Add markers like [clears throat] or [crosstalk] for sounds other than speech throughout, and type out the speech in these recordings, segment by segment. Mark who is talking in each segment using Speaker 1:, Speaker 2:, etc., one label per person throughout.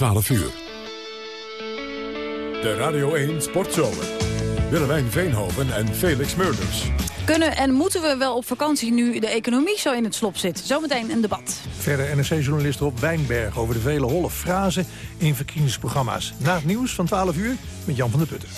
Speaker 1: 12 uur. De Radio 1 Sportzomer. Willemijn Veenhoven en Felix Meurders.
Speaker 2: Kunnen en moeten we wel op vakantie nu de economie zo in het slop zit? Zometeen een debat.
Speaker 3: Verder NRC-journalist Rob Wijnberg over de vele holle frazen in verkiezingsprogramma's. Na het nieuws van 12 uur met Jan van der Putten.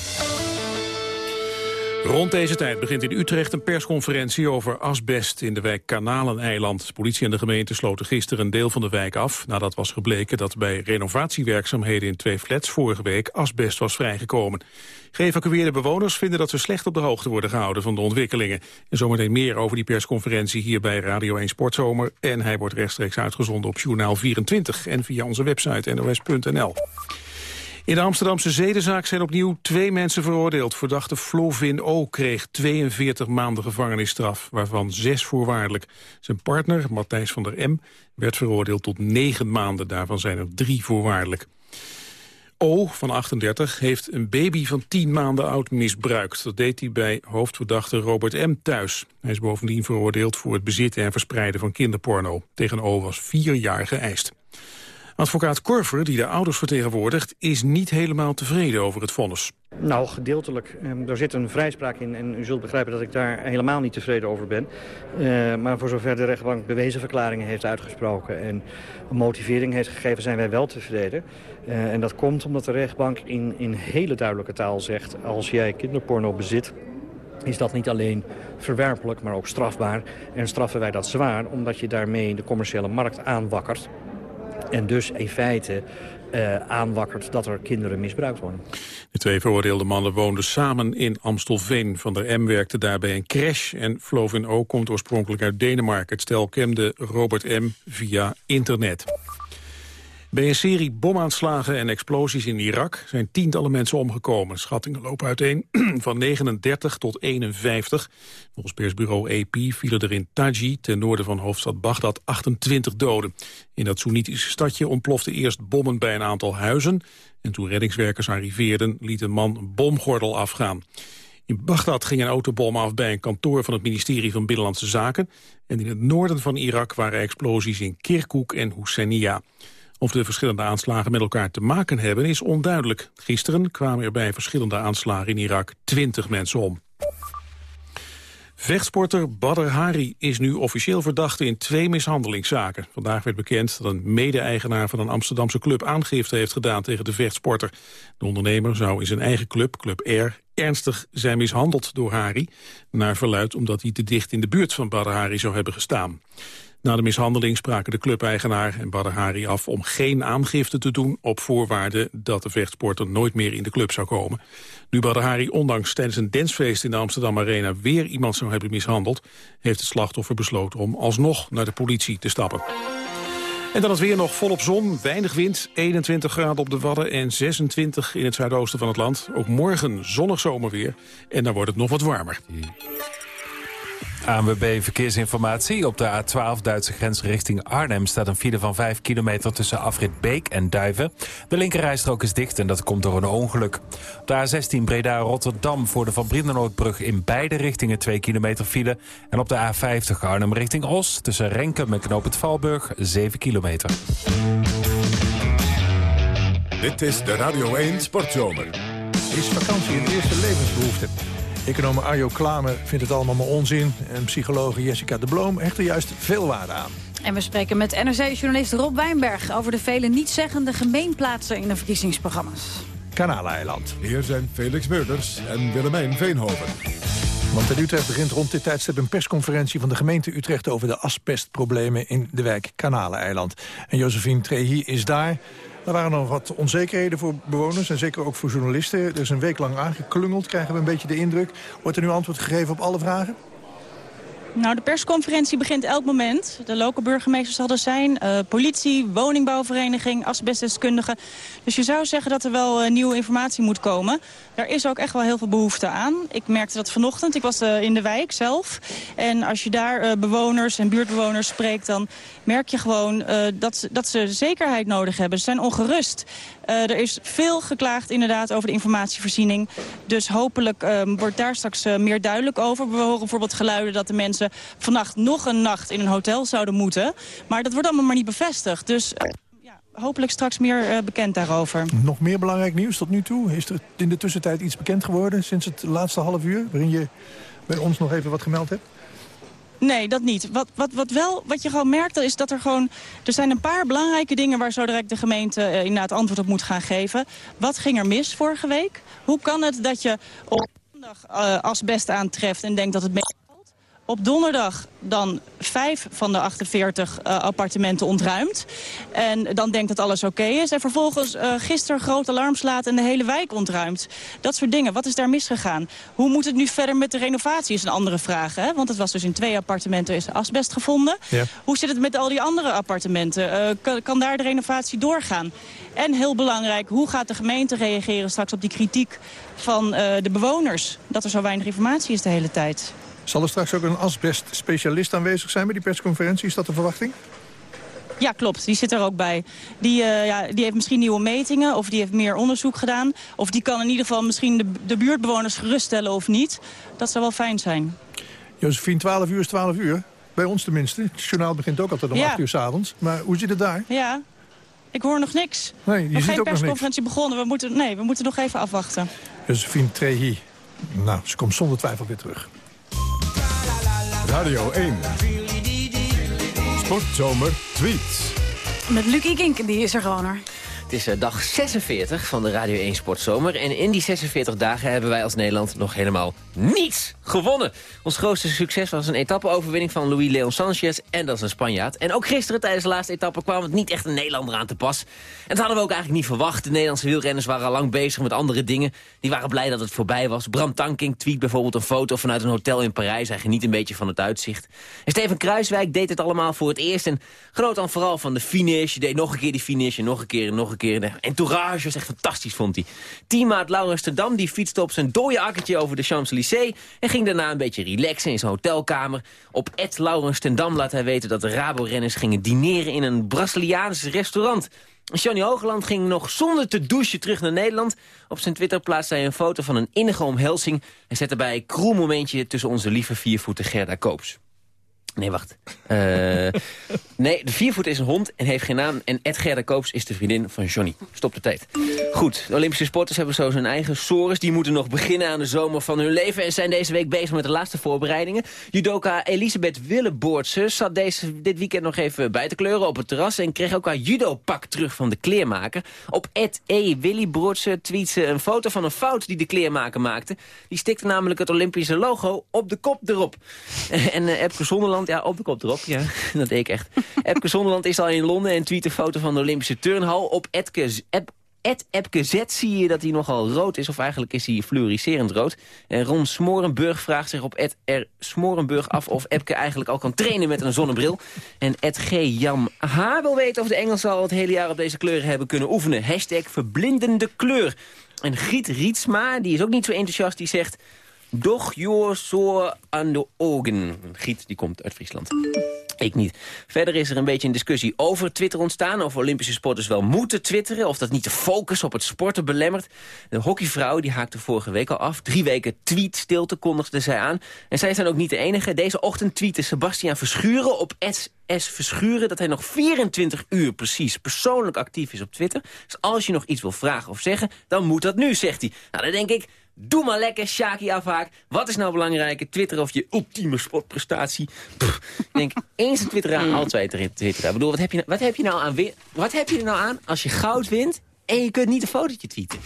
Speaker 4: Rond deze tijd begint in Utrecht een persconferentie over asbest in de wijk Kanaleneiland. Politie en de gemeente sloten gisteren een deel van de wijk af... nadat was gebleken dat bij renovatiewerkzaamheden in twee flats vorige week asbest was vrijgekomen. Geëvacueerde bewoners vinden dat ze slecht op de hoogte worden gehouden van de ontwikkelingen. En zometeen meer over die persconferentie hier bij Radio 1 Sportzomer. En hij wordt rechtstreeks uitgezonden op Journaal 24 en via onze website nos.nl. In de Amsterdamse zedenzaak zijn opnieuw twee mensen veroordeeld. Verdachte Flovin O. kreeg 42 maanden gevangenisstraf, waarvan zes voorwaardelijk. Zijn partner, Matthijs van der M., werd veroordeeld tot negen maanden. Daarvan zijn er drie voorwaardelijk. O, van 38, heeft een baby van 10 maanden oud misbruikt. Dat deed hij bij hoofdverdachte Robert M. thuis. Hij is bovendien veroordeeld voor het bezitten en verspreiden van kinderporno. Tegen O was vier jaar geëist. Advocaat Korver, die de ouders vertegenwoordigt, is niet helemaal tevreden over het vonnis.
Speaker 5: Nou, gedeeltelijk. Ehm, er zit een vrijspraak in en u zult begrijpen dat ik daar helemaal niet tevreden over ben. Uh, maar voor zover de rechtbank bewezen verklaringen heeft uitgesproken en een motivering heeft gegeven, zijn wij wel tevreden. Uh, en dat komt omdat de rechtbank in, in hele duidelijke taal zegt, als jij kinderporno bezit, is dat niet alleen verwerpelijk, maar ook strafbaar. En straffen wij dat zwaar, omdat je daarmee de commerciële markt aanwakkert. En dus in feite uh, aanwakkert dat er kinderen misbruikt worden.
Speaker 4: De twee veroordeelde mannen woonden samen in Amstelveen. Van der M werkte daarbij een crash en Flovin O komt oorspronkelijk uit Denemarken. Het stel kende Robert M via internet. Bij een serie bomaanslagen en explosies in Irak zijn tientallen mensen omgekomen. Schattingen lopen uiteen [clears throat] van 39 tot 51. Volgens persbureau AP vielen er in Taji, ten noorden van hoofdstad Bagdad, 28 doden. In dat Soenitische stadje ontploften eerst bommen bij een aantal huizen. En toen reddingswerkers arriveerden, liet een man een bomgordel afgaan. In Bagdad ging een autobom af bij een kantoor van het ministerie van Binnenlandse Zaken. En in het noorden van Irak waren explosies in Kirkuk en Husseiniya. Of de verschillende aanslagen met elkaar te maken hebben is onduidelijk. Gisteren kwamen er bij verschillende aanslagen in Irak 20 mensen om. Vechtsporter Badr Hari is nu officieel verdachte in twee mishandelingszaken. Vandaag werd bekend dat een mede-eigenaar van een Amsterdamse club aangifte heeft gedaan tegen de vechtsporter. De ondernemer zou in zijn eigen club, Club R, ernstig zijn mishandeld door Hari. Naar verluid omdat hij te dicht in de buurt van Badr Hari zou hebben gestaan. Na de mishandeling spraken de clubeigenaar en Badr af om geen aangifte te doen op voorwaarde dat de vechtsporter nooit meer in de club zou komen. Nu Badr ondanks tijdens een dansfeest in de Amsterdam Arena weer iemand zou hebben mishandeld, heeft het slachtoffer besloten om alsnog naar de politie te stappen. En dan het weer nog volop zon, weinig wind, 21 graden op de Wadden en 26 in het zuidoosten van het land. Ook morgen zonnig zomerweer en dan wordt het nog wat warmer.
Speaker 6: ANWB Verkeersinformatie. Op de A12 Duitse grens richting Arnhem staat een file van 5 kilometer tussen Afrit Beek en Duiven. De linkerrijstrook is dicht en dat komt door een ongeluk. Op de A16 Breda-Rotterdam voor de Van Brienenoordbrug in beide richtingen 2 kilometer file. En op de A50 Arnhem richting Os tussen Renkum en Knoop het Valburg 7 kilometer.
Speaker 1: Dit is de Radio 1 Sportzomer.
Speaker 3: Is vakantie een eerste levensbehoefte? Econoom Arjo Klamer vindt het allemaal maar onzin. En psychologe Jessica de Bloom hecht er juist veel waarde aan.
Speaker 2: En we spreken met NRC-journalist Rob Wijnberg... over de vele niet-zeggende gemeenplaatsen in de verkiezingsprogramma's.
Speaker 3: Kanaleiland.
Speaker 1: Hier zijn Felix Meurders en Willemijn Veenhoven.
Speaker 3: Want in Utrecht begint rond dit tijdstip een persconferentie van de gemeente Utrecht over de asbestproblemen in de wijk Kanaleiland. En Josephine Trehi is daar. Er waren nog wat onzekerheden voor bewoners en zeker ook voor journalisten. Er is een week lang aangeklungeld, krijgen we een beetje de indruk. Wordt er nu antwoord gegeven op alle vragen?
Speaker 7: Nou, de persconferentie begint elk moment. De lokale burgemeester zal er zijn, uh, politie, woningbouwvereniging, asbestdeskundigen. Dus je zou zeggen dat er wel uh, nieuwe informatie moet komen. Daar is ook echt wel heel veel behoefte aan. Ik merkte dat vanochtend. Ik was uh, in de wijk zelf. En als je daar bewoners en buurtbewoners spreekt... dan merk je gewoon dat, dat ze zekerheid nodig hebben. Ze zijn ongerust. er is veel geklaagd inderdaad over de informatievoorziening. Dus hopelijk wordt daar straks meer duidelijk over. We horen bijvoorbeeld geluiden dat de mensen vannacht nog een nacht in een hotel zouden moeten. Maar dat wordt allemaal maar niet bevestigd. Dus... Hopelijk straks meer bekend daarover.
Speaker 3: Nog meer belangrijk nieuws tot nu toe? Is er in de tussentijd iets bekend geworden sinds het laatste half uur... waarin je bij ons nog even wat gemeld hebt?
Speaker 7: Nee, dat niet. Wat, wat, wat, wel, wat je gewoon merkt is dat er gewoon... Er zijn een paar belangrijke dingen waar zo direct de gemeente uh, inderdaad antwoord op moet gaan geven. Wat ging er mis vorige week? Hoe kan het dat je op zondag uh, asbest aantreft en denkt dat het op donderdag dan vijf van de 48 uh, eh, appartementen ontruimd. En dan denkt dat alles oké okay is. En vervolgens uh, gisteren groot alarm slaat en de hele wijk ontruimt. Dat soort dingen. Wat is daar misgegaan? Hoe moet het nu verder met de renovatie is een andere vraag. Hè? Want het was dus in twee appartementen is asbest gevonden. Ja. Hoe zit het met al die andere appartementen? Uh, kan, kan daar de renovatie doorgaan? En heel belangrijk, hoe gaat de gemeente reageren straks op die kritiek van de bewoners? Dat er zo weinig informatie is de hele tijd.
Speaker 3: Zal er straks ook een asbest-specialist aanwezig zijn bij die persconferentie? Is dat de verwachting?
Speaker 7: Ja, klopt. Die zit er ook bij. Die, uh, ja, die heeft misschien nieuwe metingen of die heeft meer onderzoek gedaan. Of die kan in ieder geval misschien de, de buurtbewoners geruststellen of niet. Dat zou wel fijn zijn.
Speaker 3: Josephine, 12 uur is 12 uur. Bij ons tenminste. Het journaal begint ook altijd om ja. 8 uur s avonds. Maar hoe zit het daar?
Speaker 7: Ja, ik hoor nog niks. Nee, je nog ziet geen persconferentie begonnen. We moeten, nee, we moeten nog even afwachten.
Speaker 3: Josephine Trehi. Nou, ze komt zonder twijfel weer terug.
Speaker 1: Radio 1. Sportzomer tweets.
Speaker 2: Met Lucie Kink, die is er gewoon hoor.
Speaker 8: Het is eh, dag 46 van de Radio 1 Sportzomer. En in die 46 dagen hebben wij als Nederland nog helemaal niets gewonnen. Ons grootste succes was een etappeoverwinning van Louis Leon Sanchez. En dat is een Spanjaard. En ook gisteren tijdens de laatste etappe kwam het niet echt een Nederlander aan te pas. En dat hadden we ook eigenlijk niet verwacht. De Nederlandse wielrenners waren al lang bezig met andere dingen. Die waren blij dat het voorbij was. Bram Tankink tweet bijvoorbeeld een foto vanuit een hotel in Parijs. Hij geniet een beetje van het uitzicht. En Steven Kruiswijk deed het allemaal voor het eerst. En genoot dan vooral van de finish. Deed nog een keer die finish en nog een keer en nog een keer. En entourage was echt fantastisch, vond hij. Teammaat Laurens Dam die fietste op zijn dode akkertje over de Champs-Élysées... en ging daarna een beetje relaxen in zijn hotelkamer. Op Ed Laurens laat hij weten dat de Rabo-renners gingen dineren... in een Braziliaans restaurant. Johnny Hogeland ging nog zonder te douchen terug naar Nederland. Op zijn Twitter plaatste hij een foto van een innige omhelzing... en zette bij een tussen onze lieve viervoeten Gerda Koops. Nee, wacht. Uh, nee, de viervoet is een hond en heeft geen naam. En Ed Gerda Koops is de vriendin van Johnny. Stop de tijd. Goed, de Olympische sporters hebben zo zijn eigen sores. Die moeten nog beginnen aan de zomer van hun leven... en zijn deze week bezig met de laatste voorbereidingen. Judoka Elisabeth Willeboortse zat deze, dit weekend nog even bij te kleuren op het terras... en kreeg ook haar judopak terug van de kleermaker. Op Ed E. Willeboortse tweet ze een foto van een fout die de kleermaker maakte. Die stikte namelijk het Olympische logo op de kop erop. [laughs] en uh, Epke Zonderland ja, op de kop erop. Ja, [laughs] dat deed ik echt. Epke Zonderland is al in Londen en tweet een foto van de Olympische turnhal. Op Epke, Ed, Epke Z zie je dat hij nogal rood is, of eigenlijk is hij fluoriserend rood. En Ron Smorenburg vraagt zich op Ed R. Smorenburg af of Epke eigenlijk al kan trainen met een zonnebril. En Ed G. Jam H. wil weten of de Engelsen al het hele jaar op deze kleuren hebben kunnen oefenen. Hashtag verblindende kleur. En Giet Rietsma, die is ook niet zo enthousiast, die zegt... Doch joor zo aan de ogen. Giet, die komt uit Friesland. Ik niet. Verder is er een beetje een discussie over Twitter ontstaan... of Olympische sporters wel moeten twitteren... of dat niet de focus op het sporten belemmert. De hockeyvrouw die haakte vorige week al af. Drie weken tweetstilte kondigde zij aan. En zij zijn ook niet de enige. Deze ochtend tweette Sebastian Verschuren op S Verschuren... dat hij nog 24 uur precies persoonlijk actief is op Twitter. Dus als je nog iets wil vragen of zeggen, dan moet dat nu, zegt hij. Nou, dan denk ik, Doe maar lekker, Shaki Afhaak. Wat is nou belangrijker? Twitter of je ultieme sportprestatie? ik denk, [laughs] eens een Twitter aan, al twee Twitter. Ik bedoel, wat heb, je, wat, heb je nou aan, wat heb je er nou aan als je goud wint en je kunt niet een fotootje tweeten.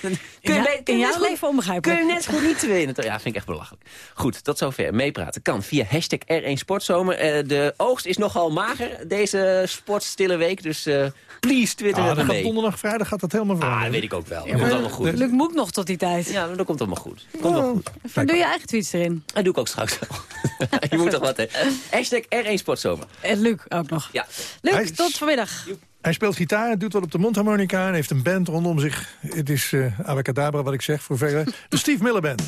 Speaker 8: [laughs]
Speaker 2: kun je, in jouw leven onbegrijpelijk.
Speaker 8: Kun je net [laughs] goed niet winnen. Ja, vind ik echt belachelijk. Goed, tot zover. Meepraten kan via hashtag R1 Sportzomer. Uh, de oogst is nogal mager deze sportstille week. Dus uh, please twitter ah,
Speaker 3: mee. Donderdag, vrijdag gaat dat helemaal voor.
Speaker 8: Ah, dat weet ik ook wel. dat komt allemaal goed.
Speaker 2: Lukt moet nog tot die tijd.
Speaker 8: Ja, dat komt allemaal goed. Komt wel goed.
Speaker 2: Doe je eigen tweets erin.
Speaker 8: Dat doe ik ook straks wel. [laughs] je moet toch wat, hè. Hashtag R1 Sportzomer.
Speaker 2: En Luc ook nog. Ja. Luc, tot vanmiddag.
Speaker 3: Hij speelt gitaar, doet wat op de mondharmonica... en heeft een band rondom zich. Het is uh, abacadabra wat ik zeg voor velen. De Steve Miller Band.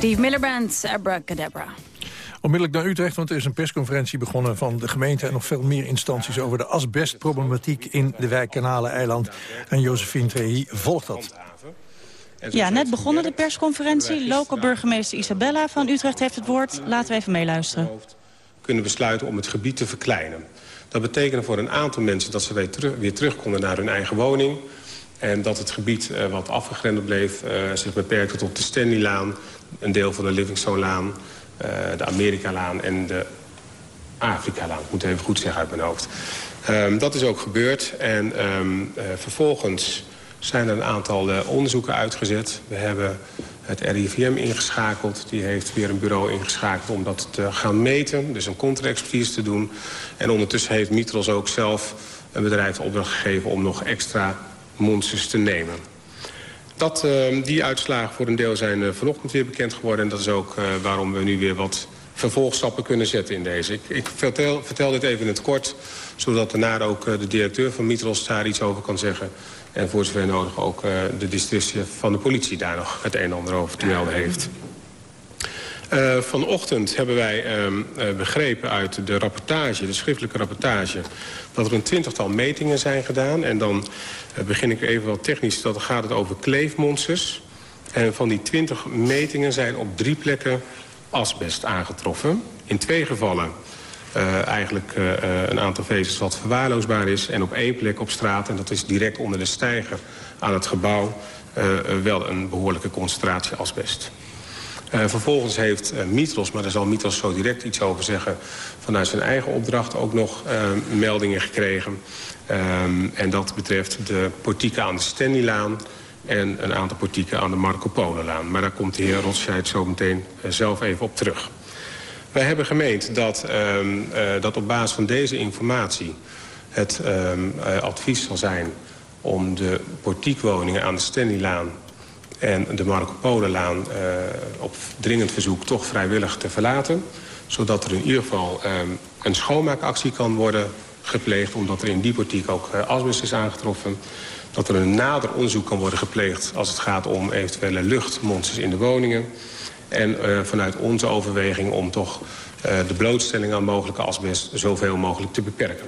Speaker 2: Steve Miller Band, Abracadabra.
Speaker 3: Onmiddellijk naar Utrecht, want er is een persconferentie begonnen van de gemeente en nog veel meer instanties over de asbestproblematiek in de wijk Kanalen-eiland. En Josephine Trehi volgt dat.
Speaker 7: Ja, net begonnen de persconferentie. Local burgemeester Isabella van Utrecht heeft het woord. Laten we even meeluisteren.
Speaker 9: Kunnen besluiten om het gebied te verkleinen. Dat betekent voor een aantal mensen dat ze weer terug, weer terug konden naar hun eigen woning. En dat het gebied uh, wat afgegrendeld bleef uh, zich beperkte tot de Stanleylaan een deel van de Livingstone-laan, uh, de Amerika-laan en de Afrika-laan. Ik moet even goed zeggen uit mijn hoofd. Um, dat is ook gebeurd en uh, vervolgens zijn er een aantal onderzoeken uitgezet. We hebben het RIVM ingeschakeld. Die heeft weer een bureau ingeschakeld om dat te gaan meten. Dus een contra-expertise te doen. En ondertussen heeft Mitros ook zelf een bedrijf de opdracht gegeven... om nog extra monsters te nemen. Dat, uh, die uitslagen voor een deel zijn uh, vanochtend weer bekend geworden. En dat is ook uh, waarom we nu weer wat vervolgstappen kunnen zetten in deze. Ik, ik vertel, vertel, dit even in het kort, zodat daarna ook de directeur van Mitros daar iets over kan zeggen. En voor zover nodig ook de district van de politie daar nog het een en ander over te melden heeft. Vanochtend hebben wij uh, begrepen uit de rapportage, de schriftelijke rapportage... dat er een twintigtal metingen zijn gedaan. En dan begin ik even wat technisch, dan gaat het over kleefmonsters. En van die twintig metingen zijn op drie plekken asbest aangetroffen. In twee gevallen eigenlijk een aantal vezels wat verwaarloosbaar is... en op één plek op straat, en dat is direct onder de steiger aan het gebouw... wel een behoorlijke concentratie asbest. Vervolgens heeft Mitros, maar daar zal Mitros zo direct iets over zeggen... vanuit zijn eigen opdracht ook nog meldingen gekregen. Um, en dat betreft de portieken aan de Stanleylaan... en een aantal portieken aan de Marco Polo-laan. Maar daar komt de heer Rotscheid zo meteen zelf even op terug. Wij hebben gemeend dat, um, dat op basis van deze informatie... het um, advies zal zijn om de portiekwoningen aan de Stanleylaan en de Marco Polo-laan uh, op dringend verzoek toch vrijwillig te verlaten. Zodat er in ieder geval een schoonmaakactie kan worden gepleegd... omdat er in die portiek ook uh, asbest is aangetroffen. Dat er een nader onderzoek kan worden gepleegd als het gaat om eventuele luchtmonsters in de woningen. En vanuit onze overweging om toch de blootstelling aan mogelijke asbest zoveel mogelijk te beperken.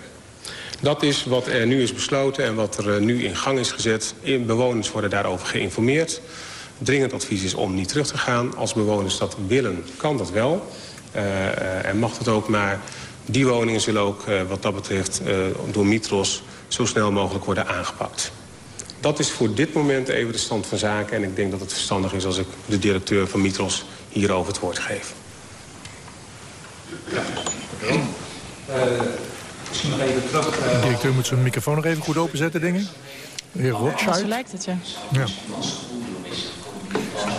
Speaker 9: Dat is wat er nu is besloten en wat er nu in gang is gezet. Bewoners worden daarover geïnformeerd. Dringend advies is om niet terug te gaan. Als bewoners dat willen, kan dat wel. En mag dat ook, maar die woningen zullen ook uh, wat dat betreft uh, door Mitros zo snel mogelijk worden aangepakt. Dat is voor dit moment even de stand van zaken. En ik denk dat het verstandig is als ik de directeur van Mitros hierover het woord geef. Ja.
Speaker 10: misschien nog even terug...
Speaker 3: De directeur moet zijn microfoon nog even goed openzetten, denk ik. De heer Rothschild.
Speaker 7: Zo lijkt het, ja.
Speaker 3: Ja.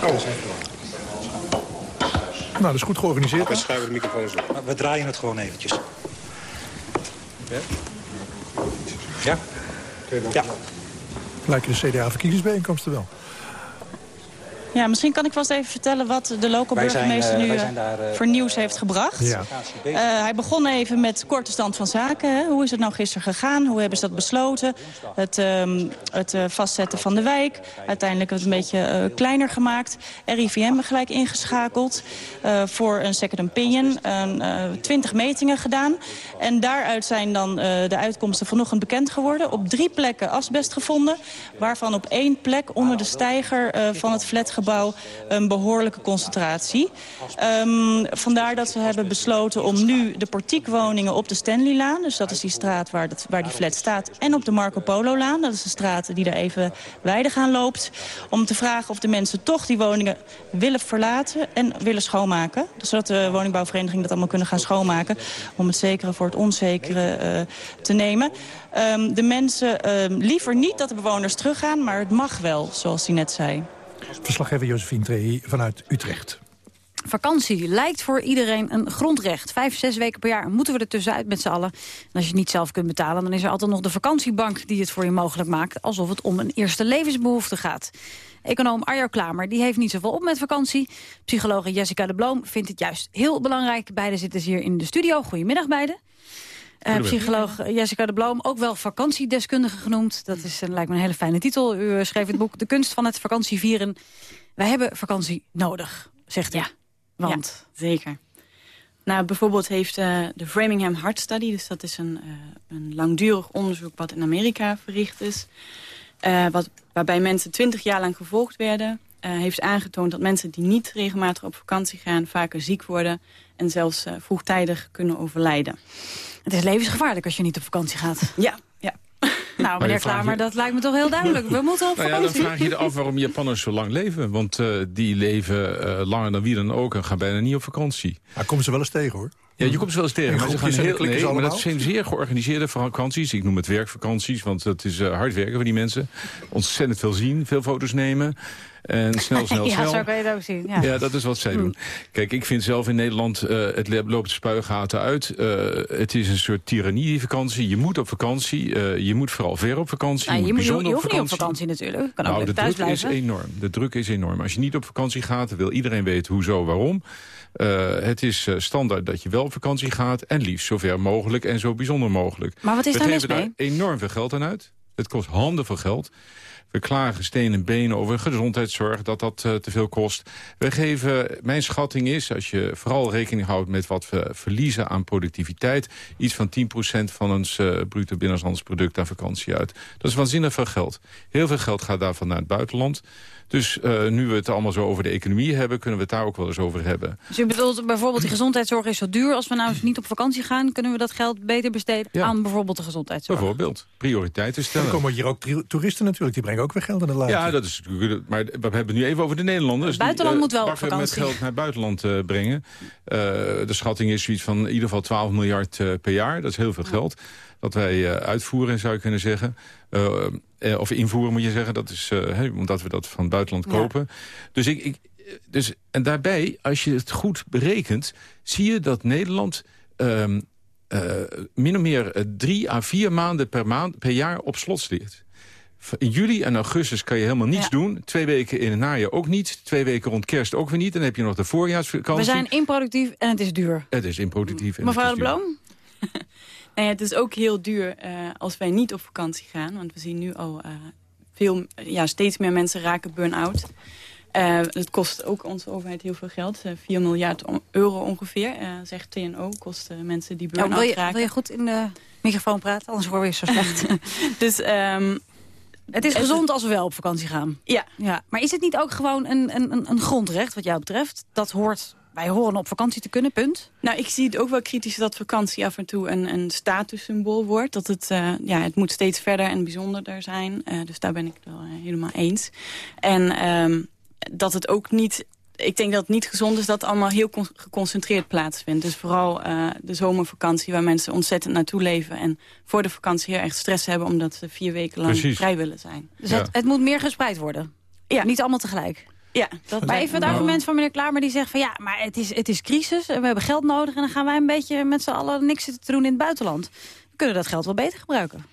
Speaker 3: Oh. Nou, dat is goed georganiseerd.
Speaker 9: We schuiven de microfoons op.
Speaker 10: We draaien het gewoon eventjes. Ja? Ja? Ja.
Speaker 3: Lijken de CDA-verkiezingsbijeenkomsten wel.
Speaker 7: Ja, misschien kan ik vast even vertellen wat de lokale
Speaker 10: zijn,
Speaker 7: burgemeester
Speaker 10: eh,
Speaker 7: nu eh,
Speaker 10: daar, eh,
Speaker 7: voor nieuws heeft gebracht.
Speaker 3: Ja.
Speaker 7: Eh, hij begon even met korte stand van zaken. Hè. Hoe is het nou gisteren gegaan? Hoe hebben ze dat besloten? Het, ehm, het vastzetten van de wijk. Uiteindelijk het een beetje kleiner gemaakt. RIVM gelijk ingeschakeld eh, voor een second opinion. Twintig metingen gedaan. En daaruit zijn dan eh, de uitkomsten vanochtend bekend geworden. Op drie plekken asbest gevonden. Waarvan op één plek onder de steiger eh, van het flatgebouw een behoorlijke concentratie. Ehm, vandaar dat we hebben besloten om nu de portiekwoningen op de Stanleylaan... dus dat is die straat waar, dat, waar die flat staat... en op de Marco Polo-laan, dat is de straat die daar even wijdig aan loopt... om te vragen of de mensen toch die woningen willen verlaten en willen schoonmaken. Zodat de woningbouwvereniging dat allemaal kunnen gaan schoonmaken... om het zekere voor het onzekere eh, te nemen. Ehm, de mensen ehm, liever niet dat de bewoners teruggaan, maar het mag wel, zoals hij net zei.
Speaker 3: Verslaggever Josephine Trehi vanuit Utrecht.
Speaker 2: Vakantie lijkt voor iedereen een grondrecht. Vijf, zes weken per jaar moeten we er tussenuit met z'n allen. En als je het niet zelf kunt betalen, dan is er altijd nog de vakantiebank... die het voor je mogelijk maakt, alsof het om een eerste levensbehoefte gaat. Econoom Arjo Klamer die heeft niet zoveel op met vakantie. Psychologe Jessica de Bloom vindt het juist heel belangrijk. Beiden zitten hier in de studio. Goedemiddag beiden. Uh, psycholoog Jessica de Bloom, ook wel vakantiedeskundige genoemd. Dat is, uh, lijkt me een hele fijne titel. U uh, schreef het boek De kunst van het vakantievieren. Wij hebben vakantie nodig, zegt u.
Speaker 11: Ja.
Speaker 2: Want?
Speaker 11: Ja, zeker. Nou, bijvoorbeeld heeft uh, de Framingham Heart Study... dus dat is een, uh, een langdurig onderzoek wat in Amerika verricht is... Uh, wat, waarbij mensen twintig jaar lang gevolgd werden... heeft aangetoond dat mensen die niet regelmatig op vakantie gaan... vaker ziek worden en zelfs vroegtijdig kunnen overlijden.
Speaker 2: Het is levensgevaarlijk als je niet op vakantie gaat.
Speaker 11: Ja, ja. [laughs]
Speaker 2: Nou, meneer Klamer, je... dat lijkt me toch heel duidelijk. We moeten op
Speaker 12: nou ja,
Speaker 2: vakantie.
Speaker 12: Dan vraag je je af waarom Japanners zo lang leven. Want uh, die leven uh, langer dan wie dan ook en gaan bijna niet op vakantie.
Speaker 3: Maar komen ze wel eens tegen, hoor.
Speaker 12: Ja, je komt ze wel eens tegen. Maar, ze gaan heel, nee, maar dat zijn zeer georganiseerde vakanties. Ik noem het werkvakanties, want het is uh, hard werken voor die mensen. Ontzettend veel zien, veel foto's nemen. En snel, [laughs] snel,
Speaker 2: ja,
Speaker 12: snel.
Speaker 2: zo kan je het ook zien. Ja.
Speaker 12: Ja, dat is wat zij doen. Kijk, ik vind zelf in Nederland, uh, het loopt de spuigaten uit. Uh, het is een soort tirannie, die vakantie. Je moet op vakantie. Uh, je moet vooral ver op vakantie.
Speaker 2: Nou,
Speaker 12: je, moet
Speaker 2: je,
Speaker 12: bijzonder
Speaker 2: je hoeft niet op vakantie natuurlijk. Je kan ook
Speaker 12: nou, de
Speaker 2: thuis
Speaker 12: druk
Speaker 2: blijven.
Speaker 12: is enorm. De druk is enorm. Als je niet op vakantie gaat, wil iedereen weten hoezo, waarom. Uh, het is uh, standaard dat je wel op vakantie gaat. En liefst zo ver mogelijk en zo bijzonder mogelijk.
Speaker 2: Maar wat is
Speaker 12: We
Speaker 2: daar mis mee?
Speaker 12: daar enorm veel geld aan uit. Het kost handen veel geld. We klagen steen en benen over gezondheidszorg, dat dat uh, te veel kost. We geven, mijn schatting is, als je vooral rekening houdt met wat we verliezen aan productiviteit, iets van 10% van ons uh, bruto binnenlandsproduct aan vakantie uit. Dat is waanzinnig veel geld. Heel veel geld gaat daarvan naar het buitenland. Dus uh, nu we het allemaal zo over de economie hebben... kunnen we het daar ook wel eens over hebben.
Speaker 2: Dus u bedoelt bijvoorbeeld die gezondheidszorg is zo duur... als we nou eens niet op vakantie gaan... kunnen we dat geld beter besteden
Speaker 12: Ja.
Speaker 2: aan bijvoorbeeld de gezondheidszorg?
Speaker 12: Bijvoorbeeld, prioriteiten stellen.
Speaker 3: komen hier ook toeristen natuurlijk. Die brengen ook weer geld in de.
Speaker 12: Ja, dat is natuurlijk. Maar we hebben het nu even over de Nederlanders.
Speaker 2: Buitenland
Speaker 12: die,
Speaker 2: moet wel op
Speaker 12: met geld naar het buitenland uh, brengen. Uh, de schatting is zoiets van in ieder geval 12 miljard uh, per jaar. Dat is heel veel geld. Dat wij uitvoeren, zou je kunnen zeggen. Uh, of invoeren moet je zeggen. Dat is hey, omdat we dat van het buitenland kopen. Ja. Dus ik, ik, dus, en daarbij, als je het goed berekent... zie je dat Nederland... Um, min of meer drie à vier maanden per, maand, per jaar op slot ligt. In juli en augustus kan je helemaal niets ja. doen. Twee weken in het najaar ook niet. Twee weken rond kerst ook weer niet. Dan heb je nog de voorjaarsvakantie.
Speaker 2: We zijn improductief en het is duur.
Speaker 12: Het is improductief. En
Speaker 2: Mevrouw de
Speaker 12: is
Speaker 2: Bloom? [laughs]
Speaker 11: nee, het is ook heel duur uh, als wij niet op vakantie gaan. Want we zien nu al uh, veel, ja, steeds meer mensen raken burn-out. Uh, het kost ook onze overheid heel veel geld. 4 miljard euro ongeveer, zegt TNO. Kost mensen die burn-out
Speaker 2: wil je,
Speaker 11: raken.
Speaker 2: Wil je goed in de microfoon praten? Anders hoor je zo slecht. [laughs]
Speaker 11: dus... Um,
Speaker 2: het is gezond als we wel op vakantie gaan.
Speaker 11: Ja.
Speaker 2: ja. Maar is het niet ook gewoon een, een, een grondrecht wat jou betreft? Dat hoort, wij horen op vakantie te kunnen, punt.
Speaker 11: Nou, ik zie het ook wel kritisch dat vakantie af en toe een, een statussymbool wordt. Dat het, uh, ja, het moet steeds verder en bijzonderder zijn. Uh, dus daar ben ik het wel uh, helemaal eens. En um, dat het ook niet ik denk dat het niet gezond is dat het allemaal heel geconcentreerd plaatsvindt. Dus vooral uh, de zomervakantie waar mensen ontzettend naartoe leven... en voor de vakantie heel erg stress hebben omdat ze vier weken lang vrij willen zijn.
Speaker 2: Dus het, het, moet meer gespreid worden? Ja. Niet allemaal tegelijk?
Speaker 11: Ja, dat
Speaker 2: maar even het argument van meneer Klamer die zegt van ja, maar het is, het is crisis en we hebben geld nodig... en dan gaan wij een beetje met z'n allen niks zitten te doen in het buitenland. We kunnen dat geld wel beter gebruiken.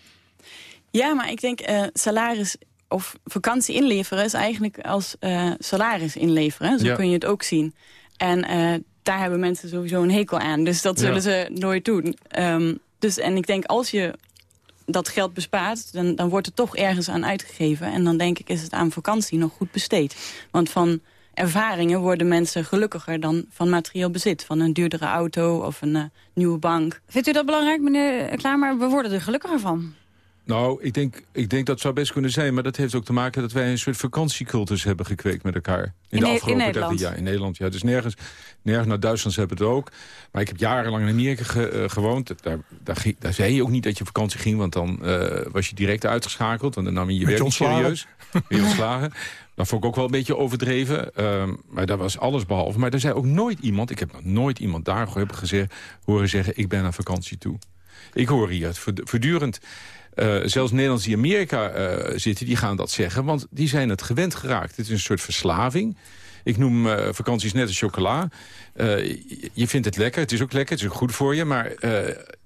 Speaker 11: Ja, maar ik denk uh, salaris of vakantie inleveren is eigenlijk als uh, salaris inleveren. Zo kun je het ook zien. En uh, daar hebben mensen sowieso een hekel aan. Dus dat zullen ze nooit doen. Um, dus, en ik denk als je dat geld bespaart, dan, dan wordt er toch ergens aan uitgegeven. En dan denk ik is het aan vakantie nog goed besteed. Want van ervaringen worden mensen gelukkiger dan van materieel bezit. Van een duurdere auto of een uh, nieuwe bank.
Speaker 2: Vindt u dat belangrijk, meneer Klaar? Maar we worden er gelukkiger van.
Speaker 12: Nou, ik denk, ik denk dat zou best kunnen zijn. Maar dat heeft ook te maken dat wij een soort vakantiecultus hebben gekweekt met elkaar. In,
Speaker 2: in
Speaker 12: de
Speaker 2: afgelopen in Nederland?
Speaker 12: Ja, in Nederland. Ja, dus nergens, nergens naar Duitsland hebben het ook. Maar ik heb jarenlang in Amerika uh, gewoond. Daar, daar, daar, zei je ook niet dat je vakantie ging. Want dan uh, was je direct uitgeschakeld. En dan nam je je werk serieus. Ben ontslagen. Dat vond ik ook wel een beetje overdreven. Uh, maar dat was alles behalve. Maar er zei ook nooit iemand, ik heb nog nooit iemand daar gezegd, horen zeggen... ik ben aan vakantie toe. Ik hoor hier voortdurend uh, zelfs Nederlanders die in Amerika uh, zitten, die gaan dat zeggen. Want die zijn het gewend geraakt. Het is een soort verslaving. Ik noem uh, vakanties net als chocola. je vindt het lekker, het is ook lekker, het is ook goed voor je. Maar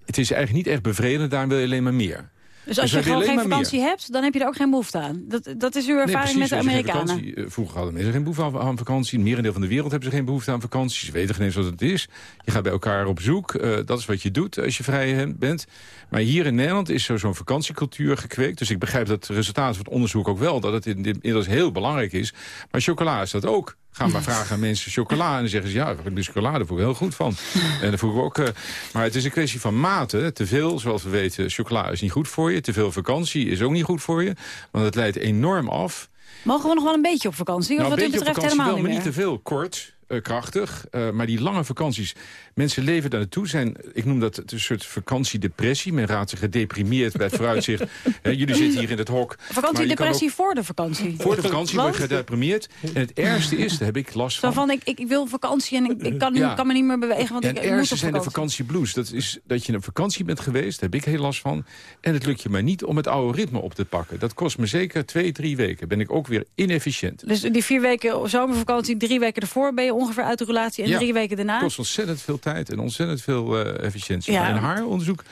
Speaker 12: het is eigenlijk niet echt bevredigend, daar wil je alleen maar meer.
Speaker 2: Dus als dus je gewoon geen vakantie hebt, dan heb je er ook geen behoefte aan. Dat, dat is uw ervaring met de Amerikanen.
Speaker 12: Vakantie, eh, vroeger hadden mensen geen behoefte aan, vakantie. In merendeel van de wereld hebben ze geen behoefte aan vakantie. Ze weten geen eens wat het is. Je gaat bij elkaar op zoek. Uh, dat is wat je doet als je vrij bent. Maar hier in Nederland is zo'n vakantiecultuur gekweekt. Dus ik begrijp dat het resultaat van het onderzoek ook wel... dat het inmiddels heel belangrijk is. Maar chocola is dat ook. Ga maar vragen aan mensen chocola. En dan zeggen ze, ja, de chocolade voel ik heel goed van. [laughs] En dan voel ik ook... Uh, maar het is een kwestie van mate. Te veel, zoals we weten, chocola is niet goed voor je. Te veel vakantie is ook niet goed voor je. Want het leidt enorm af.
Speaker 2: Mogen we nog wel een beetje op vakantie? Of
Speaker 12: nou,
Speaker 2: wat u betreft helemaal
Speaker 12: wel,
Speaker 2: niet
Speaker 12: maar
Speaker 2: niet
Speaker 12: te veel. Kort, uh, krachtig. Uh, maar die lange vakanties, mensen leven daar naartoe. Zijn, ik noem dat een soort vakantiedepressie. Men raadt zich gedeprimeerd bij het vooruitzicht. [laughs] He, jullie zitten hier in het hok.
Speaker 2: Vakantiedepressie voor de vakantie?
Speaker 12: Voor de vakantie word je gedeprimeerd. En het ergste is, daar heb ik last van.
Speaker 2: Van, ik, ik wil vakantie en ik, ik kan, ja. kan, me niet meer bewegen. Want
Speaker 12: en
Speaker 2: ik,
Speaker 12: het ergste zijn de vakantieblues. Dat is dat je een vakantie bent geweest, daar heb ik heel last van. En het lukt je maar niet om het oude ritme op te pakken. Dat kost me zeker twee, drie weken. Ben ik ook weer inefficiënt.
Speaker 2: Dus die vier weken zomervakantie, drie weken ervoor ben je ongeveer uit de relatie en drie weken daarna?
Speaker 12: Het kost ontzettend veel tijd en ontzettend veel uh, efficiëntie. Ja. En haar onderzoek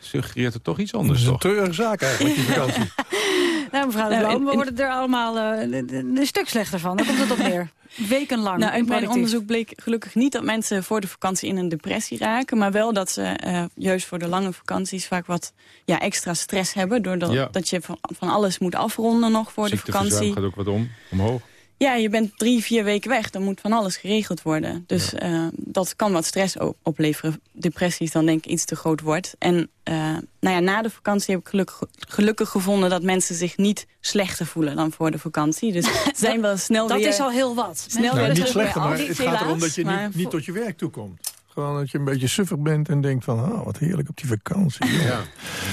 Speaker 12: suggereert er toch iets anders.
Speaker 3: Dat is een treurige zaak eigenlijk, die vakantie. [laughs]
Speaker 2: nou, mevrouw de Bloem, we worden er allemaal uh, een stuk slechter van. Daar komt het op neer. [laughs] Wekenlang.
Speaker 11: Nou, in mijn onderzoek bleek gelukkig niet dat mensen voor de vakantie in een depressie raken. Maar wel dat ze uh, juist voor de lange vakanties vaak wat ja, extra stress hebben. Doordat ja. dat je van, van, alles moet afronden nog voor de vakantie.
Speaker 12: gaat ook wat om, omhoog.
Speaker 11: Ja, je bent drie, vier weken weg. Dan moet van alles geregeld worden. Dus ja. uh, dat kan wat stress opleveren. Depressies dan denk ik iets te groot wordt. En uh, nou ja, na de vakantie heb ik gelukkig, gelukkig gevonden... dat mensen zich niet slechter voelen dan voor de vakantie. Dus [laughs] zijn wel snel
Speaker 2: dat
Speaker 11: weer...
Speaker 2: Dat is al heel wat.
Speaker 3: Snel nou, weer niet slechter, maar het gaat erom dat je niet, niet tot je werk toekomt. Gewoon dat je een beetje suffig bent en denkt van... oh, wat heerlijk op die vakantie.
Speaker 12: Ja,